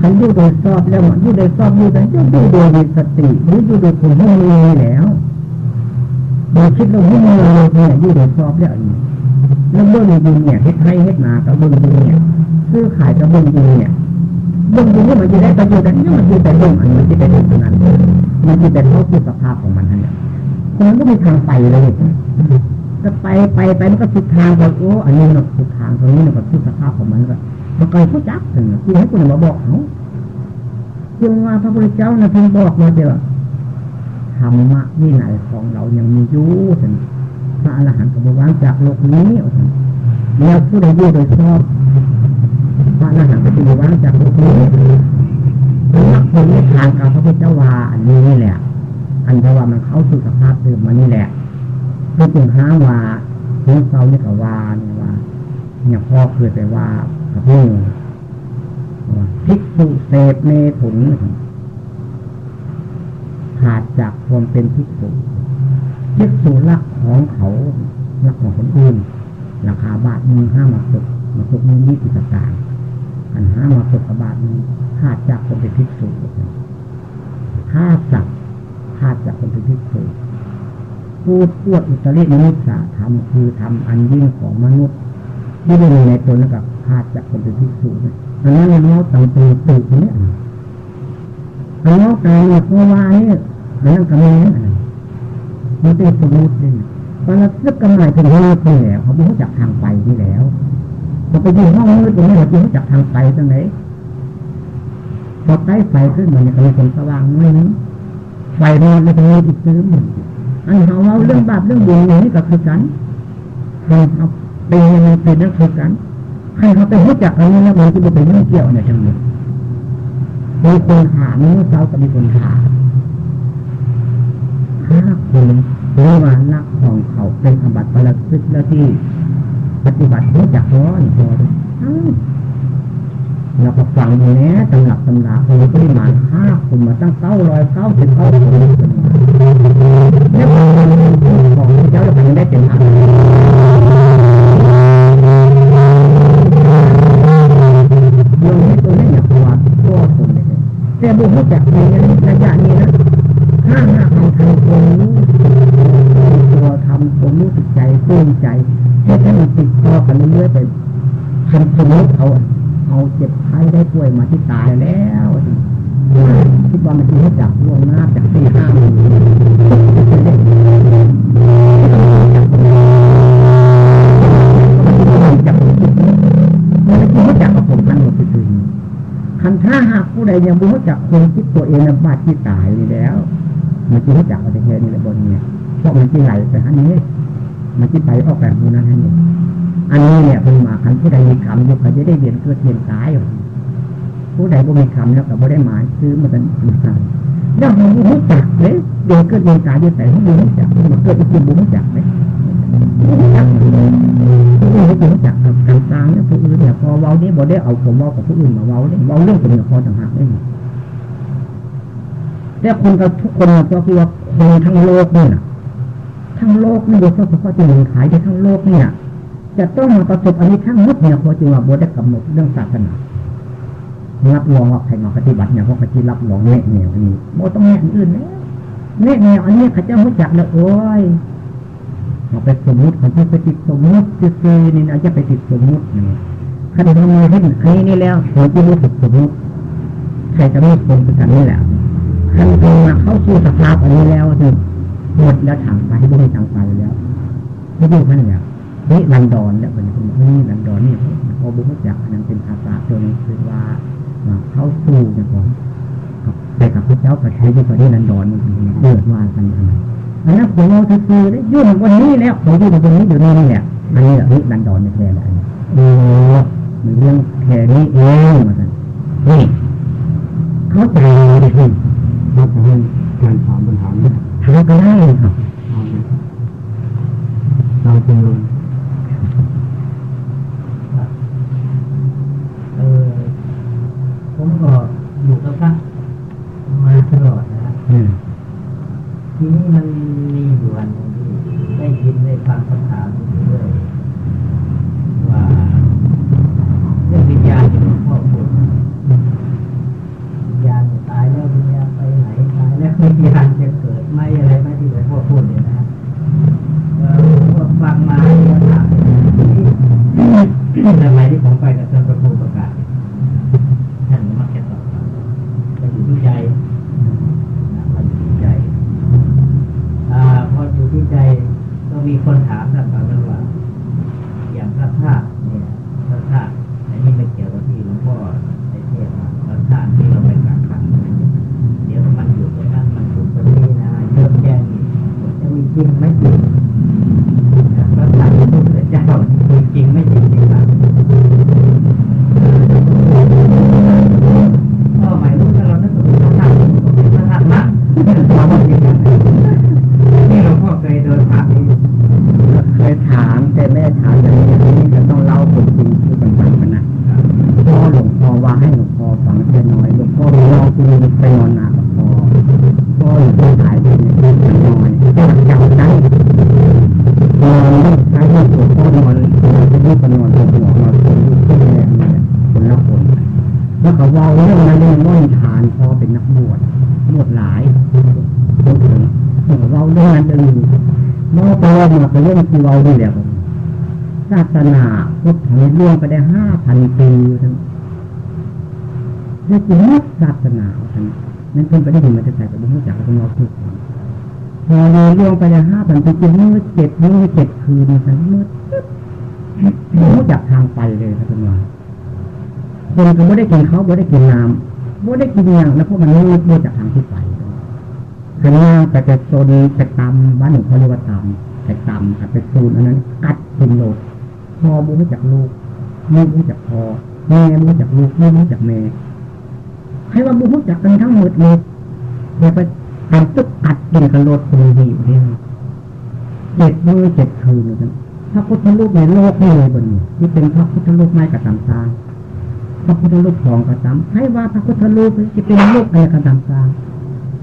คันยู่โดยชอบแล้วมันยู่โดยชอบยู่แต่ยู่ยู่โดยมีสติหรือยู่โดยคุณให้มีแล้วโดยคิดเราให้มีเราเนี่ยยู่โดยชอบแล้วนี่แล้วเบื้องดีเนี่ยเฮ็ดให้เฮ็ดนากับเบื้องดีเนี่ยซื้อขายกับเบื้องดีเนี่ยเบื้องดีนี่มันจะได้ประโยชน์แต่นี่มันจะแต่เบื้องอันมันจะแต่เบื้องนั้นมันจะแต่เข้าสู่สภาพของมันเนี่ยมันก็มีทางไปเลย จะไปไปไปมันก็สุดทางไปโอ้อันนี้มันสุดทางตรงนี้มันก็สุดสภาพของมันก็มันก็ผู้จักถึงคือให้คุณมาบอกเขาจึงว่าพระพุทธเจ้านะเพิ่งบอกมาเดียวธรรมะนี่ไหนของเรายังมีอยู่ถึงพระอรหันต์ก็บอกว่าจากโลกนี้แล้วผู้ใดอยู่โดยชอบพระอรหันต์ก็จะอยู่ว่าจากพวกนี้นักคนไม่ทางกับพระพุทธเจ้าวาอันนี้นี่แหละ อันเพราะว่ามันเข้าสู่สภาพเดิมมานี่แหละ เพื่อจึงห้าว่าเพื่อเศร้าเนี่ยกับว่าเนี่ยว่าเนี่ยพ่อเคยไปว่ากับพี่ว่าภิกษุเสพเมถุนขาดจากความเป็นภิกษุภิกษุรักของเขารักของคนอื่นราคาบาทมือห้ามาตกมาตกมือยี่สิบต่างอันห้ามาตกบาทมือขาดจากคนเป็นภิกษุห้าสักขาดจากคนเป็นภิกษุ พูดพวดอุตริมนุษย์ธรรมคือทำอันยิ่งของมนุษย์ที่ได้มีในตนกับขาดจากคนเป็นภิกษุนะอันนั้นเราตั้งตัวตื่นเนี่ยอันนั้นการเนี่ยเพราะว่าเนี่ยอันนั้นก็ไม่เนี่ยมันเป็นสมมติเนี่ยตอนนั้นซึกกำไรถึงห้องคนแล้วเขาไม่รู้จักทางไปที่แล้วเขาไปยืนห้องมืดตรงนี้เขาจะรู้จักทางไปตรงไหนพอใต้ไฟขึ้นมันจะมีคนสว่างน้อยนึงไฟนอนในตรงนี้อีกซื้อมัน อันเขาเล่าเรื่องบาปเรื่องบุญนี่ก็คือกันเขาเป็นยังไงเป็นนั่นคือกันให้เขาไปรู้จักอันนี้แล้วมันจะเป็นเรื่องเกี่ยวเนี่ยจังเลยมีคนหาเนื้อเจ้าก็มีคนหาห้าคนหรือว่านักของเขาเป็นอบัติประพฤติแล้วที่ ปฏิบัติรู้จักร้อนพอเราก็ฟังอยู่เนี้ยตำหนักตำราคนปริมาณห้าคนมาตั้งเก้าร้อยเก้าสิบเก้าคนเนี่ยพอของเจ้าจะไปได้เต็มทางโยมให้ตัวนี้อย่าพวาตัวคนเลยแต่บุคคลจากในระยะนี้นะห้าห้าเอาทำความรู้ตัวทำควมรู้สึกใจปลื้มใจให้ให้มันติดต่อกันเรื่อยๆไปทำสมมติเอา เอาเจ็บไข้ได้ป่วยมาที่ตายแล้วคิดว่ามันจะรู้จักล่วงหน้าจากสี่ห้าหมื่นคันถ้าหากผู้ใดยังรู้จักคนคิดตัวเองนะบาดที่ตายนี่แล้ว มันจะรู้จักอะไรแค่นี้และบนเนี่ยเพราะมันจะไหลไปอันนี้ มันจะไปออกแบบนั้นให้เนี่ อันนี้เนี่ยเพิ่งมาคันผู้ใดมีคำอยู่เขาจะได้เรียนเกิดเรียนกายผู้ใดบ่มีคำแล้วก็บ่ได้หมายซื้อมาเป็นมาแล้วมันรู้จักเลยเรียนเกิดเรียนกายอยู่แต่เขาไม่รู้จักมันเกิดอีกทีบ่รู้จักไหมรู้จักผู้อื่นรู้จักกับการตางเนี่ยผู้อื่นเนี่ยพอเว้านี้บ่ได้เอาผมเว้ากับผู้อื่นมาเว้าเนี่ยเว้าเรื่องเป็นพอต่างหากได้แต่คนกับทุกคนก็คือว่าคนทั้งโลกเนี่นะทั้งโลกนี่โดยเฉพาะที่เมืองขายในทั้งโลกเนี่ย จะต้องมาประสบอันนี้ทั้งหมดเนี่ยพอจึงว่าบได้กำหนดเรื่องศาสนารับรองว่าใครมาปฏิบัติเนี่ยพวกที่รับรองแน่แนวนี้โมต้องแน่อื่นแล้วแน่แนวอันนี้ข้าเจ้ารู้จักแล้วโอ้ยเราไปสมมุติเขาไปติดสมมุติซื่อนี่นะจะไปติดสมมุตินี่ขณะทำงานให้อันนี้นี่แล้วเราจะรู้สึกสมมุติใครจะไม่คนเป็นกันนี่แหละขั้นตอนมาเข้าสู่สภาพอันนี้แล้วคือหมดแล้วถางไปไม่ได้ทางไปแล้วไม่ดูนั่นแหล นี่ลันดอนเนี่ยเป็นคนนี่ลันดอนนี่พอบุกจักนั้นเป็นภาษาตัวนี้คือว่าเข้าสู่เนี่ยผมไปกับพระเจ้าประชัยที่ประเทศลันดอนมันเกิดว่ากันทำไมอันนั้นผมเอาคือได้ยื่นวันนี้แล้วผมยื่นวันนี้เดี๋ยวนี้นี่แหละอันนี้แหละนี่ลันดอนในแค่ไหนโอ้มีเรื่องแค่นี้เองมาสันนี่เข้าใจเลยที่เราจะให้การถามปัญหานี้ทำก็ได้ครับเราเป็ ผมก็อยู่กับพระมาตลอดนะทีนี้มันมีอยู่วันที่ได้ยินได้ฟังคำถามเรื่อยว่าเรื่องวิญญาณที่หลวงพ่อพูดวิญญาณตายแล้ววิญญาณไปไหนตายแล้ววิญญาณจะเกิดไม่อะไรไม่ที่หลวงพ่อพูดเนี่ยนะเราฟังมาแล้วถามทำไมที่ผมไปกับ จะรีบไปนอนตัวหัวนอนตัวอยู่ที่แรงนี่แหละคนละคนแล้วก็ว่าเรื่องนั้นเรื่องว่านทานพอเป็นนักบวชบวชหลายพูดถึงเราเรื่องนั้นเรื่องนี้เมื่อตัวมาเป็นเรื่องที่เราดีแหละศาสนาพุทธล่วงไปได้ห้าพันปีทั้งนี่คือนักศาสนาทั้งนั้นเพิ่นไปได้ยินมาจากไหนกับบุญจากพระนอกทุกพอเลยล่วงไปได้ห้าพันปีจนเมื่อเจ็ดเมื่อเจ็ดคืนทั้งเมื่อ รู้จักทางไปเลยครับท่านว่าคนก็ไม่ได้กินเขาไม่ได้กินน้ำไม่ได้กินอย่างแล้วพวกมันรู้รู้จากทางที่ไปขันย่างไปแต่โซนไปตำบ้านหนึ่งเขาเรียกว่าตำไปตำไปซูนอันนั้น กัดกินโลดพ่อบูรู้จักลูกลูกรู้จักพ่อแม่รู้จักลูกลูกรู้จักแม่ให้ว่าบูรู้จักกันทั้งหมดเลยเดี๋ยวไปทำตึกอัดกินกันโลดคนดีอยู่เนี่ยเจ็ดมือเจ็ดคืนเลย พระพุทธรูปในโลกนี่เลยบนนี้ที่เป็นพระพุทธรูปไม้กระตำซางพระพุทธรูปทองกระตำให้ว่าพระพุทธรูปจะเป็นรูปอะไรกระตำซาง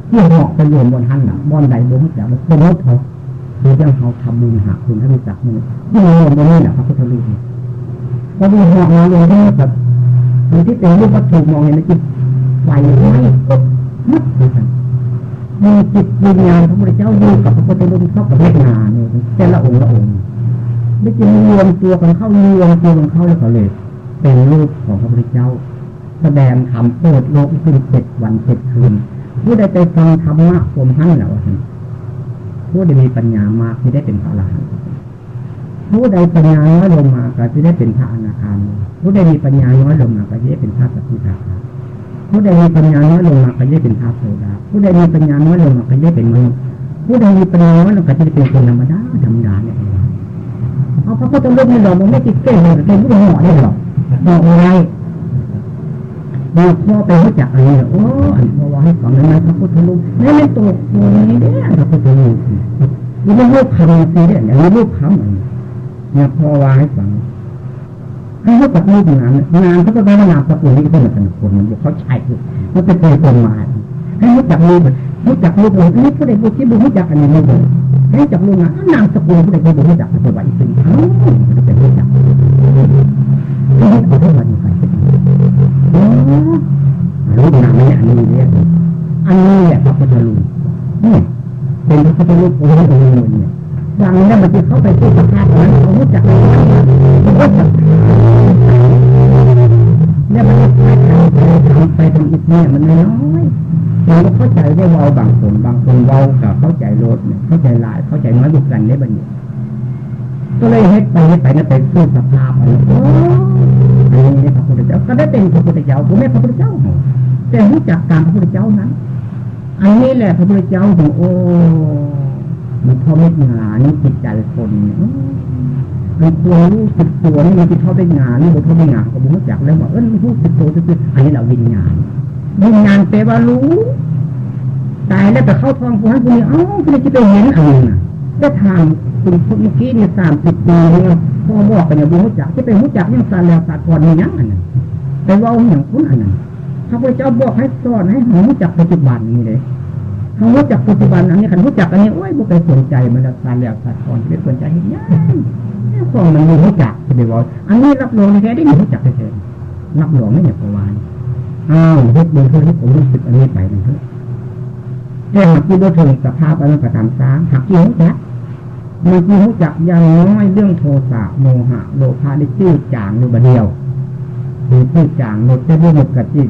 ที่เหาะไปโยนบนหันหลังบอนใดบนหัวใจมันเป็นรูปเขาคือยังเขาทำบุญหาคุณท่านรู้จักมั้ยที่โยนบนนี้แหละพระพุทธรูปพอดูเหาะมาลงที่แบบมันที่เป็นรูปวัตถุมองเห็นไหมจิตไฟไหม้ปุ๊บมัดเลยกันมีจิตวิญญาณพระพุทธเจ้าอยู่กับพระพุทธรูปเข้ากับเวทนาเนี่ยแต่ละองค์ละองค์ ไม่จึงรวมตัวกันเข้ารวมตัวกันเข้าแล้วก็เลย เป็นรูปของพระพุทธเจ้า แสดงธรรมเปิดโลกขึ้นเจ็ดวันเจ็ดคืนผู้ใดไปฟังธรรมะผมทั้งแล้วผู้ใดมีปัญญามากที่ได้เป็นพระอรหันต์ผู้ใดปัญญาน้อยลงมาก็จะได้เป็นพระอนาคามีผู้ใดมีปัญญาน้อยลงมาก็จะได้เป็นพระสัพพิทาคาผู้ใดมีปัญญาน้อยลงมาก็จะได้เป็นพระโสดาผู้ใดมีปัญญาน้อยลงมาก็จะได้เป็นมนุษย์ผู้ใดมีปัญญาน้อยลงก็จะได้เป็นคนธรรมดาธรรมดาเนี่ย เอาพระพุทธรูปนี่หรอมันไม่ติดเก่งเลยเป็นผู้หมอนี่หรอบอกอะไรบอกพ่อไปรู้จักอะไรโอ้อันพ่อว่าให้ฟังนั้นะพระพุทธรูปนี่ไม่ตัวตัวนี้เนี่ยพระพุทธรูปนี่มันรูปคำสิเนี่ยนี้รูปคำเนี่ยพ่อว่าให้ฟังให้เขาตัดรูปงานงานเขาก็ได้นามสกุลนี่ก็เป็นคนคนมันเขาใช้มันเป็นคนคนมาให้รู้จักรูปรู้จักรูปเลยนี่ผู้ใดผู้ที่บุรู้จักอันนี้ไม่เลย ให้จับรูปงานนามสกุลผู้ใดผู้รู้จักเป็นวัยเป็นเขาจะเป็นรู้จักให้เอาให้วันนี้ไปรูปนามนี่อันนี้เรียกอันนี้แหละพระพุทธรูปนี่เป็นพระพุทธรูปองค์องค์เนี่ยดังนั้นมันจะเข้าไปที่สภาพนั้นเขารู้จักอะไรเขารู้จักเนี่ยมันไปทำไปทำไปทำอีกเนี่ยมันน้อย เราเข้าใจได้เบาบางคนบางคนเบากับเข้าใจโลดเนี่ยเข้าใจหลายเข้าใจน้อยอยู่กันได้บัณฑิตก็เลยเฮ็ดไปเฮ็ดไปนั่นเป็นสู้สภาพอะไรโอ้อันนี้พระพุทธเจ้าก็ได้เป็นพระพุทธเจ้าผมไม่พระพุทธเจ้า แต่รู้จักตามพระพุทธเจ้านั้นอันนี้แหละพระพุทธเจ้าของโอ้มันพ่อเม็ดงานนี่จิตใจคนเนี่ยมันควรู้สึกตัวนี่มันจะเข้าได้งานนี่มันเข้าได้งานก็บุญจักแล้วว่าเออรู้สึกตัวคืออันนี้เราวิญญาณ วิญญาณแปลว่ารู้ ตายแล้วไปเข้าท้องผู้นั้นผู้นี้เอ้าผู้นี้จะไปเห็นอะไรนะได้ทางคุณเมื่อกี้เนี่ยสามสิบปีเนี่ยพ่อบอกไปเนี่ยบุญจักที่ไปรู้จักยังสารแล้วสารก่อนมียังอันนั้นไปว่าอย่างคุณอันนั้นพระพุทธเจ้าบอกให้สอนให้รู้จักปัจจุบันนี้เลยเขารู้จักปัจจุบันอันนี้คันรู้จักอันนี้โอ้ยบุไปสนใจมันละสารแล้วสารก่อนไปสนใจเห็นยังฟองมันมีรู้จักไปบอกอันนี้รับรองแค่ได้รู้จักแค่รับรองไม่อย่างประวาน อ้าวเฮ็ดบุญเพื่อให้ผมรู้สึกอันนี้ไปมันเถอะแต่หากที่บ่ถึงสภาพอันนั้นก็ตามซ้ำหากที่รู้จักมันที่รู้จักอย่างน้อยเรื่องโทสะโมหะโลภะได้ชื่อจางอยู่บัดเดียวหรือชื่อจางหมดจะรู้หมดกระจิต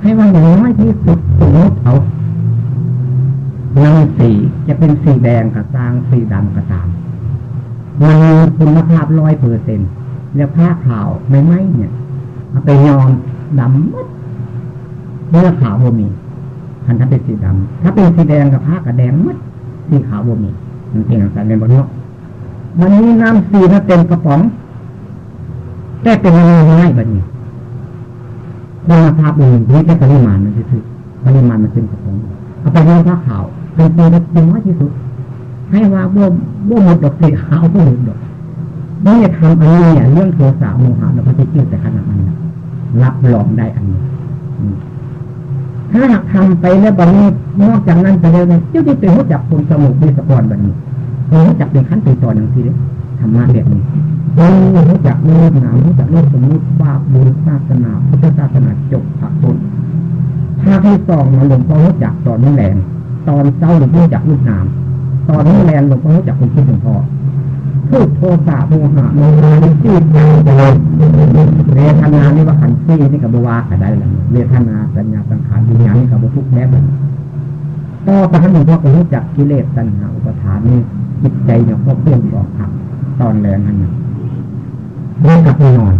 ให้ว่าอย่างน้อยที่สุดสมมติเอาเงาสีจะเป็นสีแดงกับสร้างสีดำกับตามมันมีคุณภาพร้อยเปอร์เซ็นต์แล้วผ้าขาวไม่ไหมเนี่ยเอาไปยอม ดำมัดเนื้อขาวบ่มีทันถ้าเป็นสีดำถ้าเป็นสีแดงกับผ้ากับแดงมัดสีขาวบ่มีมันเป็นอะไรเป็นบนโลกมันมีน้ำสีนะเต็มกระป๋องแต่เป็นง่ายแบบนี้คุณภาพอื่นนี่แค่ปริมาณมันคือปริมาณมันเป็นกระป๋องเอาไปยอมผ้าขาวเป็นตัวเล็กน้อยที่สุด ให้ว่าบ่บ่หมดดอกสีขาวบ่หมดดอกนี่ทำอันนี้เนี่ยเรื่องโทสะโมหะเราก็จะเกี่ยวแต่ขนาดนั้นนะ รับรองได้อันนี้ถ้าหากทำไปแล้วบันนี้นอกจากนั้นไปแล้วเนี่ยเจ้าที่เป็นรู้จักคนสมุทรมีสกรบันนี้รู้จักเป็นขั้นเป็นตอนอย่างที่เด้ธรรมะแบบนี้รู้จักโลกหนามรู้จักโลกสมุติบาปบุญศาสนาพุทธศาสนาจบผักบุญถ้าที่สองมาหลวงพ่อรู้จักตอนนี้แรงตอนเศร้าหลวงพ่อรู้จักลูกนาม ตอนนี้แรงหลวงพ่อรู้จักคนคิดหลวงพ่อ พูดโทสะโมหะโมหะนี่ชื่ใจเลยเวทนานี่ว่าขันซี่นี่กับบัวก็ได้เลยเวทนาสัญญาสังขารวิญญาณนี่กับบุทุกแบบเลยต่อไปหลวงพ่อก็รู้จักกิเลสตัณหาอุปทานนี่จิตใจเนี่ยก็เปลี่ยนสองขับ ตอนแรงนั่นนะเรื่องกับนอน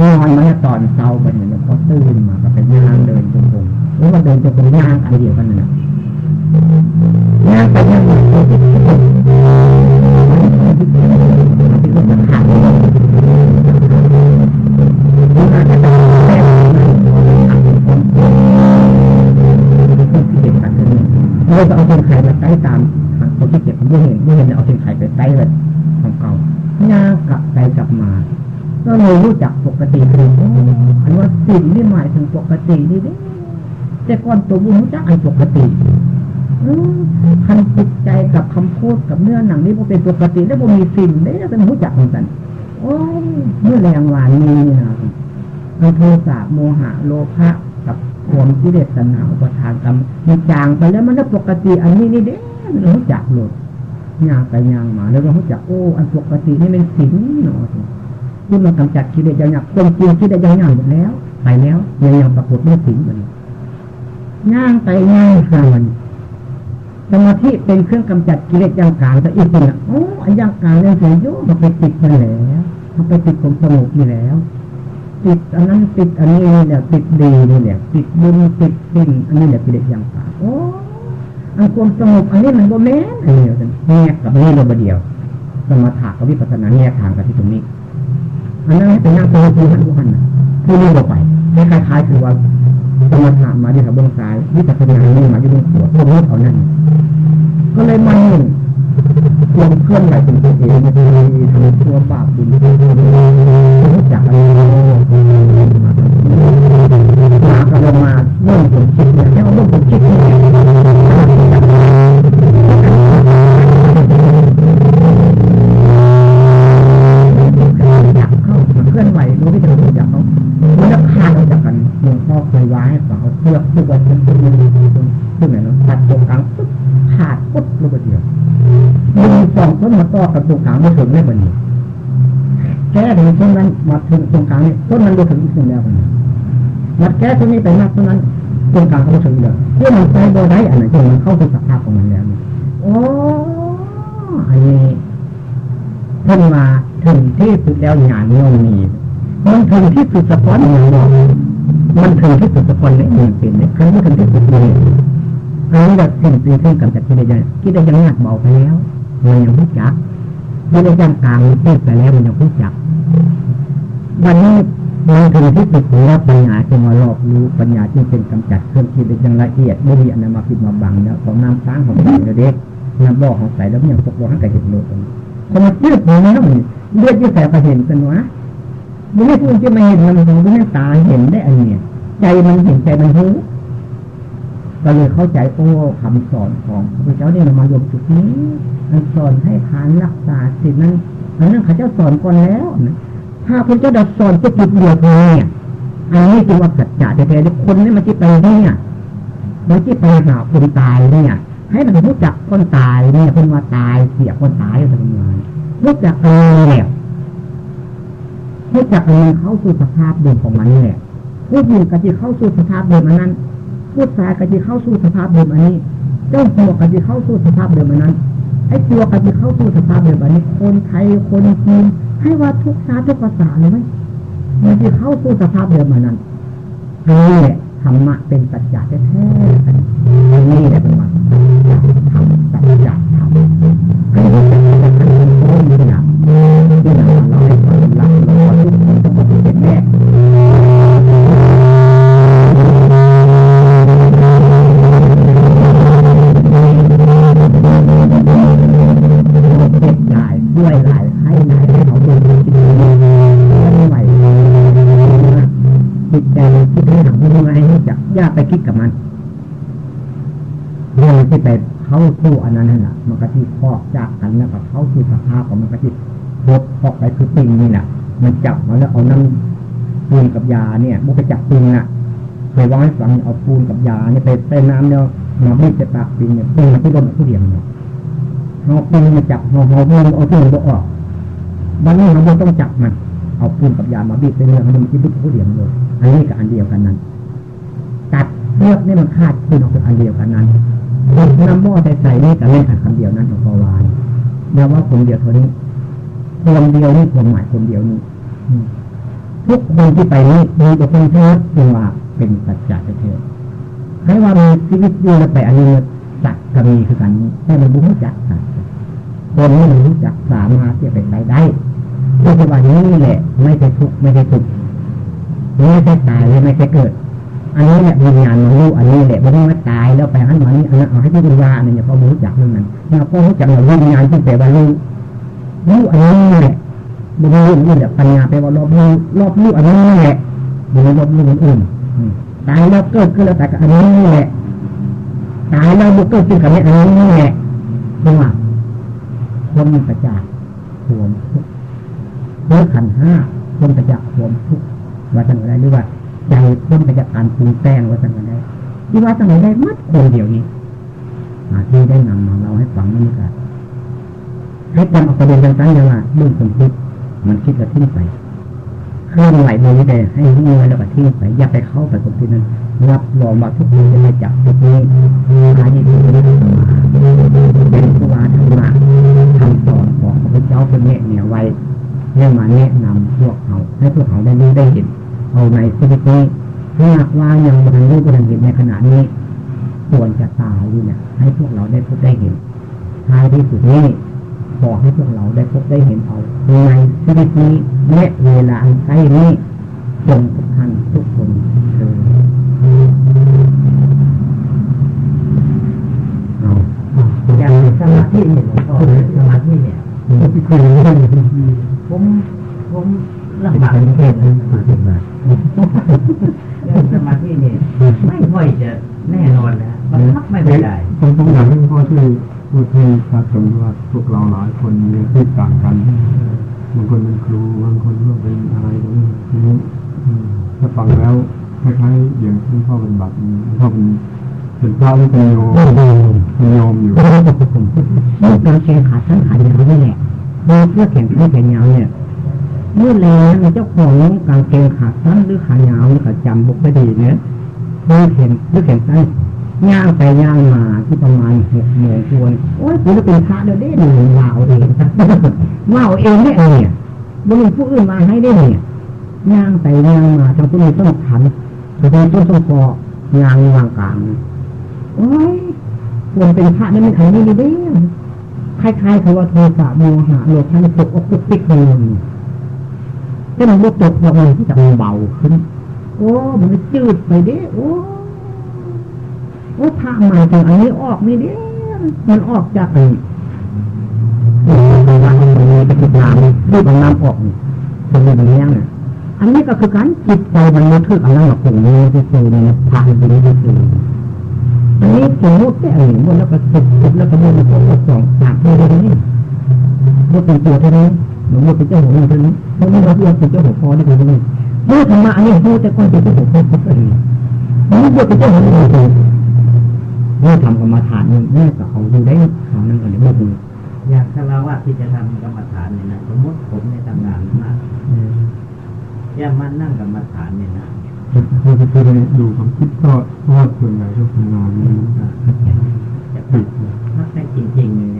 นอนมาตอนเช้าไปเนี่ยหลวงพ่อตื่นมาก็เป็นย่างเดินจงกรมหรือว่าเดินจงกรมย่างอันเดียวกันนะย่างไปย่างมา ที่ก็จะขาดมันอาจจะต้องแก้เราจะเอาคนไขมาใช้ตามเขาที่เก็บไม่เห็นไม่เห็นเอาคนไข่ไปใช้เลยของเก่าย่างกลับไปกลับมา ก็เลยรู้จักปกติคืออันว่าสิ่งนี่หมายถึงปกตินี่เด้แต่ก่อนตัวบุญรู้จักอันปกติ คันจิตใจกับคำพูดกับเนื้อหนังนี่พอเป็นปกติแล้วพอมีสิ่งได้เป็นรู้จักเหมือนกันโอ้เมื่อแรงหวานนี้นะอันโทสะโมหะโลภะกับความกิเลสตัณหาอุปทานกรรมมีจางไปแล้วมันก็ปกติ อันนี้นี่เด้มันรู้จักหลดยางไปยางมา แล้วก็รู้จักโอ้อันปกตินี่เป็นสิ่งเนาะที่มันกำจัดกิเลสอย่างหนักความจริงกิเลสอย่างหนักหมดแล้วไปแล้วยังยังปรากฏไม่สิ่งมันย่างไปย่างหามัน สมาธิเป็นเครื่องกำจัดกิเลสอย่างกลางแต่อีกคนอะโอ้อันอย่างกลางเนี่ยเสียโยมันไปติดมันแล้วมันไปติดความสงบนี่แล้ว ติดอันนั้นติดอันนี้เนี่ยติดดีนี่เนี่ยติดบุญติดสิ่งอันนี้เนี่ยกิเลสอย่างกลางโอ้อันความสงบอันนี้มันโบแม่นอันนี้แยกกับนี่เราเดียว สมาถะกับวิปัสสนาแยกทางกันที่ตรงนี้อันนั้นให้เป็นนั่งตัวที่หันผู้หันผู้นี้ลงไปคล้ายๆคือว่า สมถะมาที่ทางบนซ้ายวิปัสสนานี่มาที่บนขวาพวกนี้เขานั่นก็เลยมันลงเคลื่อนไหวเป็นตัวเองมีทำตัวบาปบุญรู้จักอะไรมากระมาเมื่อผมคิดเนี่ยแค่ว่าเมื่อผมคิดเนี่ยจับเข้ามาเคลื่อนไหวรู้ที่จะรู้จักเขามันจะขาดออกจากกันหลวงพ่อเคยว่าให้ฟังเขาเชือกทุกวันเป็นตัวซึ่งไหนเนาะตัดตรงกลางปุ๊บขาดปุ๊บลูกเดียวมีสองต้นมา ตรงกลางไม่ถึงได้บันนี้แก้ถึงต้นนั้นมาถึงตรงกลางนี่ต้นนั้นดูถึงที่สุดแล้วบันนี้มาแก้ต้นนี้ไปมากต้นนั้นตรงกลางเขาถึงเลยเพื่อมันใจโบได้อันไหนจนมันเข้าสู่สภาพของมันแล้วโอ้อันนี้ท่านมาถึงที่สุดแล้วงานนี้มีมันถึงที่สุดสะพอนอย่างนี้มันถึงที่สุดสะพอนเลยมันเป็นเนี่ยครั้งที่ถึงที่สุดเลยอันนี้แบบสิ่งปีขึ้นกับจักรได้ยังคิดได้ยังหนักเบาไปแล้วมันยังพูดจัก คิดได้ยังกลางพูดไปแล้วมันยังพูดจักวันนี้มันถึงที่สุดของรับปัญญาที่มาหลอกรู้ปัญญาที่เป็นกำจัดเครื่องคิดได้ยังละเอียดไม่มีอนนั้นมาผิดมาบังแล้วของน้ำซ้างของใส่เด็กน้ำบ่อของใส่แล้วยังพกเราให้กับเห็นโลกคนมาจืดมันแล้วมันเลือดที่ใส่ไปเห็นกันวะไม่ได้พูดจะม่เห็นมันของไม่ตาเห็นได้อันเนี้ยใจมันเห็นใจมันรู้ ก็เลยเข้าใจโอ้คำสอนของพระเจ้าเนี่ยมายกจุดนี้มันสอนให้ทานรักษาสิ่งนั้นอันนั้นข้าเจ้าสอนก่อนแล้วนะถ้าพระเจ้าดัดสอนจะจุดเดียวเนี่ยอันนี้จึงว่าสัจจะแท้ๆคนนี่มันที่ไปเนี่ยมันที่ไปหาคนตายเนี่ยให้มันรู้จักคนตายเนี่ยคนมาตายเสียคนตายอะไรประมาณรู้จักเออเนี่ยรู้จักเออเข้าสู่สภาพเดิมของมันนี่แหละผู้หญิงก็จะเข้าสู่สภาพเดิมอันนั้ นผู้ชายก็จะเข้าสู่สภาพเดิมอันนี้ เจ้าหัวก็จะเข้าสู่สภาพเดิมอันนั้น ไอ้ตัวก็จะเข้าสู่สภาพเดิมอันนี้ คนไทย คนจีน ให้ว่าทุกชาติทุกภาษาเลยไหมมันจะเข้าสู่สภาพเดิมอันนั้นนี่แหละธรรมะเป็นสัจจะแท้ๆกันนี่แหละเป็นว่าทำสัจจะทำก็รู้จักจะ ที่ไปเข้าสู้อันนั้นน่ะ มันก็ที่พอกจากกันแล้วก็เข้าสู่สภาพของมันก็ที่พบพอกไปคือปิงนี่แหละมันจับมาแล้วเอาน้ำปูนกับยาเนี่ยมันไปจับปิงน่ะเคยว่าให้ฟังเอาปูนกับยาเนี่ยไปใส่น้ำเนี่ยมาบีบจะปากปิงเนี่ยปิงมันที่โดนผู้เดียวเนี่ยเอาปิงมาจับเอาเอาเอาเอาปิงบ่ออกบางทีเราไม่ต้องจับมันเอาปูนกับยามาบีบไปเนื้อมันจะบึ้ผู้เดียวเลยอันนี้กับอันเดียวกันนั้นตัดเลือกนี่มันคาดขึ้นออกเป็นอันเดียวกันนั้น น้ำหม้อใส่ใส่นี่กับเล่นขัดคำเดียวนั้นของปวานเรียกว่าคนเดียวเท่านี้คนเดียวนี่ความหมายคนเดียวนี้ทุกคนที่ไปนี่มีแต่คนเชื่อจึงว่าเป็นสัจจะเถิดให้ว่ามีชีวิตอยู่แล้วไปอันนี้สัตว์ก็มีคือกันนี้แต่มันรู้จักสัตว์คนนี้มันรู้จักสามารถที่จะไปใช้ได้ปัจจุบันนี้แหละ ไม่ใช่ทุกข์ไม่ใช่ทุกข์ไม่ใช่ตายเลยไม่ใช่เกิด อันนี้แหละวิญญาณมันรู้อันนี้แหละไม่ได้ว่าตายแล้วไปหันนี่อันนั้นเอาให้ที่วิญญาณเนี่ยเขารู้จักเรื่องนั้นเนี่ยพอรู้จักเราวิญญาณที่แปลว่ารู้รู้อันนี้แหละบางทีนี่แหละปัญญาแปลว่ารอบรู้รอบรู้อันนี้แหละบางรอบรู้อื่นตายแล้วเกิดขึ้นแล้วแต่อันนี้แหละตายแล้วบุกเกิดขึ้นกับอันนี้แหละเพราะว่าคนมันประจักษ์รวมทุกเพื่อขันห้าคนประจักษ์รวมทุกว่าจังไรหรือว่า ใจพ้นไปจากการปรุงแต่งว่าจังไรที่ว่าจังไรได้มัดคนเดียวนี้ที่ได้นำมาเราให้ฟังนี่กันให้จำเอาประเด็นต่างๆอย่างว่าเรื่องคนคิดมันคิดแล้วทิ้งไปเคลื่อนไหวมือได้ให้รู้ไว้แล้วก็ทิ้งไปอย่าไปเข้าไปตรงที่นั้นรับรองว่าทุกคนจะไม่จับทุกนี้อานี้คือเป็นธรรมะเป็นผู้ว่าธรรมะคำสอนของพระเจ้าเป็นเนี่ยเนี่ยไว้เรื่องมาแนะนำพวกเขาให้พวกเขาได้รู้ได้เห็น เอาในชีวิตนี้ถ้าหากว่ายังบรรลุบรรเห็นในขณะนี้ควรจะตายเนี่ยให้พวกเราได้พบได้เห็นท้ายที่สุดนี้ขอให้พวกเราได้พบได้เห็นเอาในชีวิตนี้และเวลาอันใกล้นี้จงทุกท่านทุกคนเถิดเอาอย่างสมาธิเนี่ยหลวงพ่อสมาธิเนี่ยผมผมลำบากเป็นเทศนะมาเป็นมา สมาธิเนี่ยไม่ค่อยจะแน่นอนนะบังคับไม่ค่อยได้ผมผมอยากให้พ่อช่วยพูดให้ชัดตรงว่าพวกเราหลายคนมีอาชีพต่างกันบางคนเป็นครูบางคนก็เป็นอะไรตรงนี้ทีนี้ถ้าฟังแล้วคล้ายๆอย่างที่พ่อเป็นบัตรพ่อเป็นเป็นพระหรือเป็นโยมเป็นโยมอยู่เมื่อการแข่งขันทั้งขายาวนี่แหละเมื่อเพื่อแข่งขันแข่งยาวเนี่ย เมื่อแรงเจ้าของการแข่งขาสั้นหรือขายาวนี่ก็จำบุกไม่ดีเนี่ยเมื่อแข่งหรือแข่งสั้นย่างไปย่างมาที่ประมาณหกโมงทวนโอ้ยคุณจะเป็นพระเดี๋ยวได้หนึ่งว่าเอาเองว่าเอาเองได้เนี่ยบริผู้อื่นมาให้ได้เนี่ยย่างไปย่างมาทางผู้นี้ต้องขันต่ทางต้นต้องคอย่างวางกลางโอ้ยควรเป็นพระนั่ไม่ขันนี่ดีเด้คล้ายๆคือว่าโทสะโมหะโลภะตกอกตกติกเลย แต่มันบ่ตกบอกเลยที่จะเบาขึ้น โอ้ มันจืดไปเด้โอ้โอ้พระใหม่แต่อันนี้ออกนี่เด้มันออกจากไอ้โอ้ยวันนี้มันมีไปติดน้ำดูบางน้ำออกนี่ตรงนี้มันเลี้ยงน่ะอันนี้ก็คือการจิตใจมันรู้ทึกอะไรกับผมนี่ที่คือในทางที่นี้ที่คืออันนี้สมมติแต่อันนี้มันแล้วก็สุดแล้วก็มันก็สองสามเท่านี้มันเป็นตัวเท่านี้ หลวงพ่อเป็นเจ้าหัวเท่านี้เพราะว่าเราเรียกเป็นเจ้าหัวพอได้คือนี่เมื่อธรรมะอันนี้พูดแต่คนเป็นเจ้าหัวพอก็ดีมันก็เป็นเจ้าหัวพอดีเมื่อทำกรรมฐานนี่แม่ก็เอาดูได้ข่าวนั้นกันเลยว่าดูอยากคารวะที่จะทำกรรมฐานเนี่ยนะสมมติผมในยทำงานมากอย่ามานั่งกรรมฐานเนี่ยนะคือคือดูความคิดก็เพราะว่าส่วนใหญ่ก็ทำงานนี่จะพักพักได้จริงๆเลยเนี่ยนะ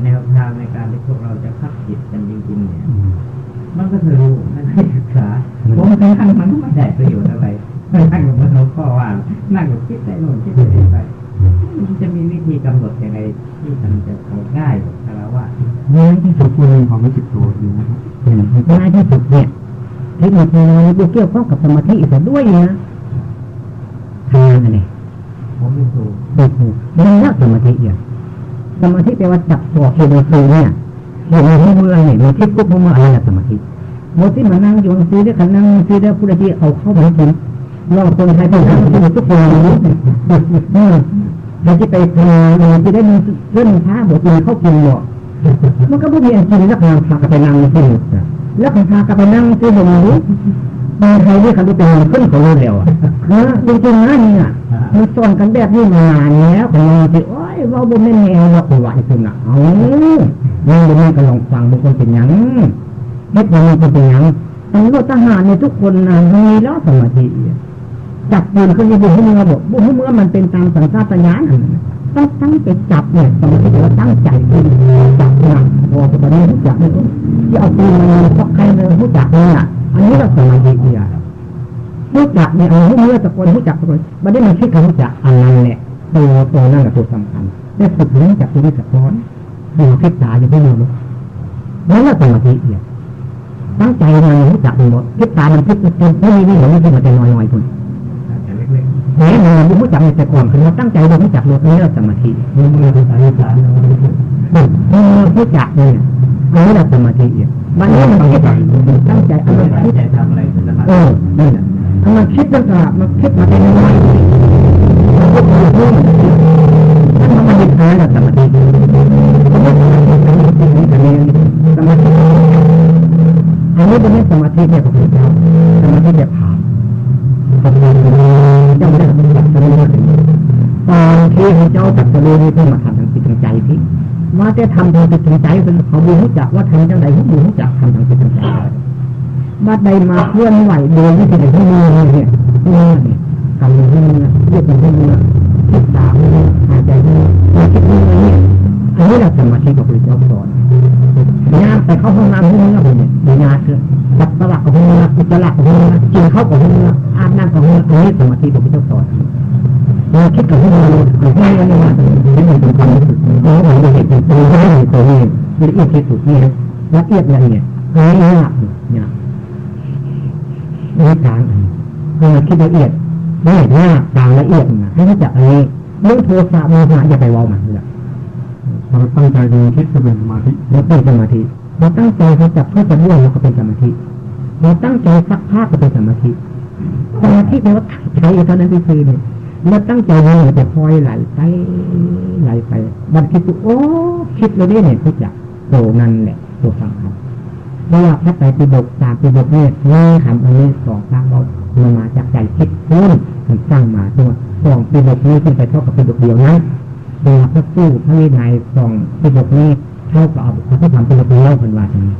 แต่แนวทางในการที่พวกเราจะพักจิตกันจริงๆเนี่ย มันก็คือรู้ไม่ได้ศึกษาผมไปนั่งมันก็ไม่ได้ประโยชน์อะไรไปนั่งกับมันเราก็ว่านั่งกับคิดได้โน่นคิดได้นี่ไปมันจะมีวิธีกำหนดยังไงที่มันจะเอาง่ายกับคารวะง่ายที่สุดควรมีความรู้สึกตัวอยู่นะครับง่ายที่สุดเนี่ยเทคนิคนี้เกี่ยวข้องกับสมาธิอีกด้วยนะทางอะไรผมเป็นครูนี่คือนั่นละสมาธิอย่าง สมาธิแปลว่าจับตัวเองคือเนี่ยเห็นในเมื่อเนี่ยในที่กุ๊บเมื่ออะไรละสมาธิโมที่มานั่งอยู่ซื้อได้ขันนั่งซื้อได้ผู้ใดที่เอาเข้าไปกินเราคนไทยเป็นทางที่ทุกคนรู้เราจะไปทำเราจะได้มีเรื่องผ้าบทมีเข้ากินหมดมันก็ไม่มีอันกินแล้วพาพากันไปนั่งซื้อแล้วพากันไปนั่งซื้อผมรู้มาไทยที่เขาเป็นขึ้นของเราเร็วอะจริงๆนะเนี่ยมันสอนกันแบบนี้มานานแล้วของเราที่โอ้ย เราบนแม่แนวเราไหวคุณอะเอายังบนแม่ก็ลองฟังบางคนเป็นยังเฮ็ดยังเป็นยังตำรวจทหารเนี่ยทุกคนนะมีแล้วสมาธิจับปืนขึ้นในบุ้งมือบอกบุ้งมือมันเป็นตามสัญชาตญาณต้องตั้งใจจับเนี่ยสมาธิเราตั้งใจจับนักพอตอนนี้รู้จักเนี่ยที่เอาปืนมาพกใครเลยรู้จักเนี่ยอันนี้เราสมาธิเนี่ยรู้จักเนี่ยเอาเมื่อตะโกนรู้จักตะโกนไม่ได้มาคิดคำรู้จักอันนั้นแหละ ตัวตัวนั่นแหละตัวสำคัญได้ฝึกเรื่องจากตัวนี้สะท้อนดูคิดตาอย่างที่มือนั่นแหละสมาธิเนี่ยตั้งใจมันรู้จักหมดคิดตามันคิดเป็นไม่มีนี่หรอกไม่ใช่มันจะน้อยๆคนแหมมันรู้จักในแต่ก่อนคือเราตั้งใจเรารู้จักเราเรื่องสมาธิมือมือภาษาอีสานมือรู้จักเนี่ยอันนี้เราสมาธิเนี่ยมันนี่มันคิดตั้งใจอันนั้นคิดทำอะไรสมาเอธิอนั่นแหละถ้ามันคิดตั้งแต่มันคิดมาเป็นน้อยมันก็คือเรื่องถ้ามันมาดิบหายแล้วสมาธิสมาธิอันนี้สมาธิอันนี้เป็นสมาธิเนี่ยพ ไม่ได้ตัดสรู้ตอนที่พระเจ้าตัดสรู้นี่เพื่อมาทำทางจิตทางใจพี่ว่าจะทำทางจิตทางใจเป็นเขาบูรู้จักว่าทำจังไรเขาบูรู้จักทำทางจิตทางใจบัดใดมาเคลื่อนไหวโดยวิธีไหนที่มือเนี่ยมือเนี่ยกำมือที่มือ เรียกมือที่มือคิดตามมือหายใจมือมาคิดมือเนี่ยอันนี้เราสมาธิของพระเจ้าสอนงานไปเข้าห้องน้ำที่มือเนี่ยดีงานคือปัสสาวะของมืออุจจาระของมือกินข้าวของมืออาบน้ำของมืออันนี้สมาธิของพระเจ้าสอนเราคิดกับที่มือหรือที่มือเนี่ยว่าที่มือเป็นความรู้สึกเราเห็นเราเห็นเป็นตัวนี้ตัวนี้ละเอียดที่สุดนี่ละเอียดละเอียดละเอียดเนี่ยวิการให้มาคิดละเอียด ละเอียดหน้าต่างละเอียดนะให้รู้จักอันนี้เรื่องโทสะโมหะอย่าไปวอมันเลยเราตั้งใจดูคิดจะเป็นสมาธิเราเป็นสมาธิเราตั้งใจเขาจับเพื่อจะร่วงเราก็เป็นสมาธิเราตั้งใจสักภาคก็เป็นสมาธิสมาธิแปลว่าตั้งใจเท่านั้นที่คือเนี่ยเราตั้งใจเราจะคอยไหลไปไหลไปบัดคิดดูโอ้คิดเราได้เนี่ยทุกอย่างโตนั่นแหละตัวสำคัญ เพราะว่าพระไตรปิฎกสามปิฎกเนี่ยนี่คำอันนี้สองครั้งเรามันมาจากใจคิดพุ่นมันสร้างมาตัวสองปิฎกนี้ขึ้นไปเท่ากับปิฎกเดียวนั้นเวลาพระสู้พระวินัยสองปิฎกนี้เท่ากับพระธรรมปิฎกเดียวเป็นว่าอย่างนี้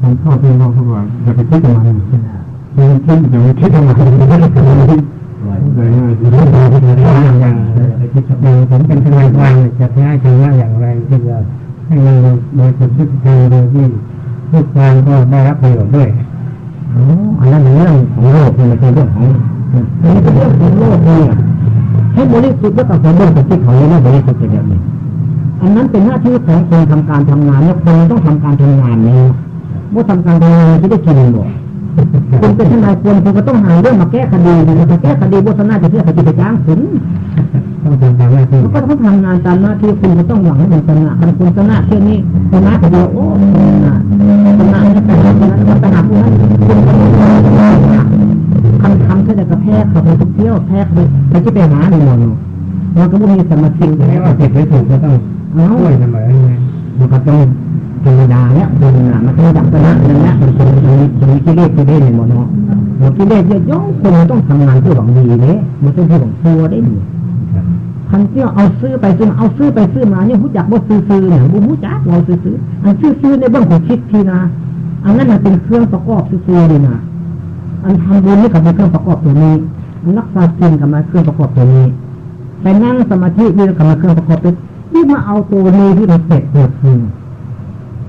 ผมชอบที่น้องเขาบอกอย่าไปคิดกับมันอย่าไปคิดอย่าไปคิดกับมันอย่าไปคิดกับมันเลยง่ายที่สุดอย่างผมเป็นทนายความจะแพ้ชนะอย่างไรที่จะ ให้มันโดยสุดทุกทางโดยที่ทุกทางก็ได้รับประโยชน์ด้วยอ๋ออันนั้นเป็นเรื่องของโลกนี่ไม่ใช่เรื่องของนี่เป็นเรื่องของโลกนี่ให้บริสุทธิ์แล้วก็เป็นเรื่องของที่เขาไม่บริสุทธิ์อย่างนี้อันนั้นเป็นหน้าที่ของคนทำการทำงานเนี่ยคนต้องทำการทำงานเนี่ยเมื่อทำการทำงานจะได้กินหมดคุณเป็นทนายควรคุณก็ต้องหาเรื่องมาแก้คดีนะแก้คดีโฆษณาจะเพื่อคดีไปจ้างคุณ ต้องทำตามหน้าที่ก็ต้องทำงานตามหน้าที่คุณก็ต้องหวังให้มันชนะถ้าคุณชนะเช่นนี้ชนะคดียวโอ้ชนะชนะจะไปหาคนนั้นไปหาคนนั้นคุณก็คำคำแค่จะแพ้ขับไปทุกเที่ยวแพ้ไปไปที่ไปหาในหมดมันก็ไม่มีสมาธิไม่ว่าผิดหรือถูกก็ต้องช่วยเสมอมันก็ต้องธรรมดาเนี่ยเป็นอะมันต้องดับชนะนั่นแหละมันเป็นมันมีมีกิเลสกิเลสในหมดเนาะกิเลสเยอะย่อคนต้องทำงานเพื่อหวังดีเนี่ยมันต้องเพื่อหวังตัวได้ดี คันเที่ยวเอาซื้อไปซื้อมาเอาซื้อไปซื้อมาเนี่ยผู้จักว่าซื้อซื้อเนี่ยผู้จักเราซื้อซื้ออันซื้อซื้อในเบื้องของคิดทีนะอันนั้นมันเป็นเครื่องประกอบซื้อซื้อเลยนะอันทำบุญนี่กับเป็นเครื่องประกอบตัวนี้อันรักษาศีลกับมาเครื่องประกอบตัวนี้ไปนั่งสมาธินี่กับมาเครื่องประกอบตัวนี่มาเอาตัวนี้ที่เราเสร็จหมดที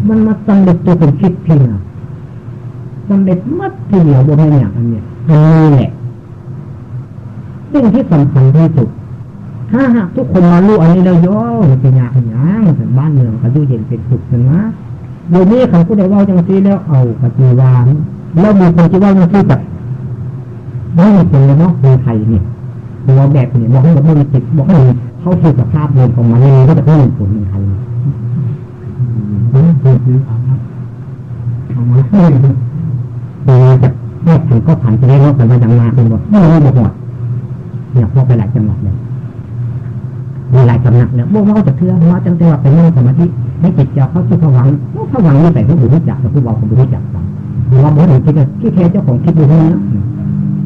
มันมาสำเร็จตัวเป็นคิดทีนะสำเร็จมัดทีเดียวบนอย่างอันเนี้ยอันนี้แหละสิ่งที่สำคัญที่สุด ถ้าหากทุกคนมารู้อันนี้แล้วย่อเป็นอย่างอย่างแต่บ้านเมืองก็อยู่เย็นเป็นสุขกันนะโดยนี้เขาผู้ใดว่าจังซีแล้วเอาปฏิวานแล้วมีคนที่ว่าจังซีแบบไม่มีคนเลยเนาะในไทยเนี่ยตัวแบบเนี่ยบอกให้แบบไม่มีจิตบอกให้เข้าถึงสภาพเดิมของมันนี่ก็จะไม่มีผลในไทยเออคือคือเอามาให้เราจะแค่ถึงก็ผ่านไปได้รอบแต่ว่ายังมาเป็นบทไม่รู้บอกหมดเนี่ยพวกไปหลายจังหวัดเลย มีหลายสำนักเนี่ยพวกเราจะเชื่อว่าจังจังหวัดเป็นเรื่องสมาธิให้จิตเจ้าเขาสู่ผวังผวังนี่แต่ผู้บุรู้จักกับผู้บอกผู้รู้จักกันเราบอกถึงคิดที่แค่เจ้าของคิดดูนี่นะ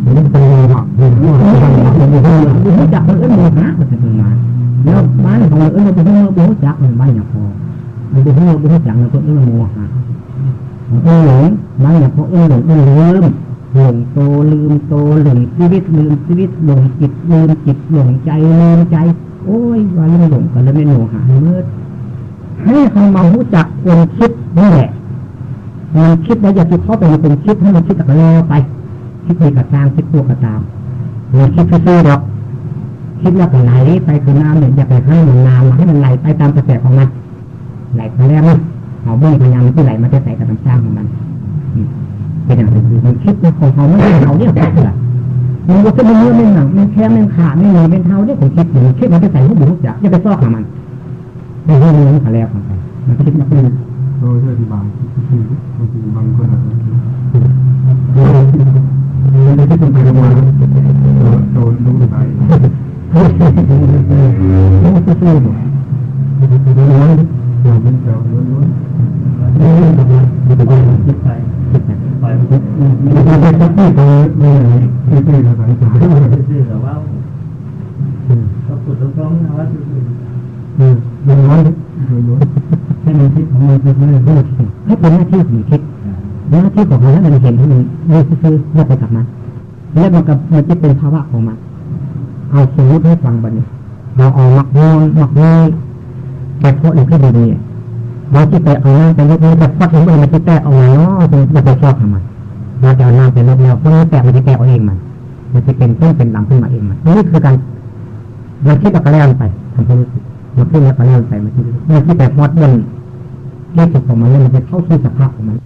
มันเป็นเรื่องหรอกมันเป็นเรื่องรู้จักมันเอื้อมโมหะมันจะมานแล้วบ้านของเราเอื้อมโมหะรู้จักมันไม่อย่างพอมันเป็นเรื่องรู้จักเราก็เอื้อมโมหะเอื้อหลงบ้านอย่างพอเอื้อหลงเอื้อลืมหลงโตลืมโตหลงชีวิตลืมชีวิตหลงจิตลืมจิตหลงใจลืมใจ โอ้ยวันหลงกันแล้วไม่โมหะเมื่อให้เขามารู้จักคนคิดนี่แหละมันคิดแล้วอย่าจุดเข้าไปในคนคิดให้มันคิดกับเราไป คิดมีกระตามคิดตัวกกระตามมันคิดซื่อๆหรอกคิดแล้วก็ไหลไปคือน้ำเนี่ยอย่าไปให้มันน้ำให้มันไหลไปตามกระแสของมันไหลไปแล้วมันเอาเบื้งพยายามที่ไหลมันจะใส่กับน้ำช่างของมันเป็นอย่างไรมันคิดของเขาไม่ใช่เราเนี่ยแค่ มันก็จะมันเนื้อไม่หนังไมันแค่มันขาไม่มีเป็นเท้าเนี่ยผมคิดอยู่คิดมันจะใส่ลูกบุกจักจะไปซอกหามันไม่ใช่เนื้อมันขาแล้วของใครมันคิดนักเรียนโดยอธิบายที่บางทีบางคนอาจจะมันไม่ใช่เป็นไปมาโดนรู้ไปมันก็ซื่อห มดล้วนเดี๋ยวเป็นเจ้าล้วนล้วนคิดไปคิดนะปล่อยมันเป็นสักที่ตัวนี่ที่ที่ภาษาอีสานซื่อๆแต่ว่าก็พูดตรงๆนะว่าซื่อมันล้วนล้วนให้มันคิดของมันคือเรื่องให้เป็นหน้าที่ของคิดหน้าที่ของมันแล้วมันเห็นที่มันไม่ซื่อๆแล้วไปกับมันแล้วมันกับมันจะเป็นภาวะของมันเอาสมมติให้ฟังบัดนี้เราเอาหมักนอนหมักน้อย แต่เพราะในที่ดีเนี่ยเราที่ไปเอาน้ำไปลดนี้แต่ฟัดถึงมันมันที่แตกออกมาเนาะมันจะชอบทำไมันเราจะเอาน้ำไปลบแล้วเพราะมันแตกมันจะแตกเอาเองมันมันจะเป็นต้นเป็นลำขึ้นมาเองมันนี่คือการเราคิดแล้วก็แล้วไปทำให้รู้สึกเราคิดแล้วก็แล้วไปมันคิดมันคิดแต่พอดเดินเรื่องของมันแล้วมันจะเข้าสู่สภาพของมัน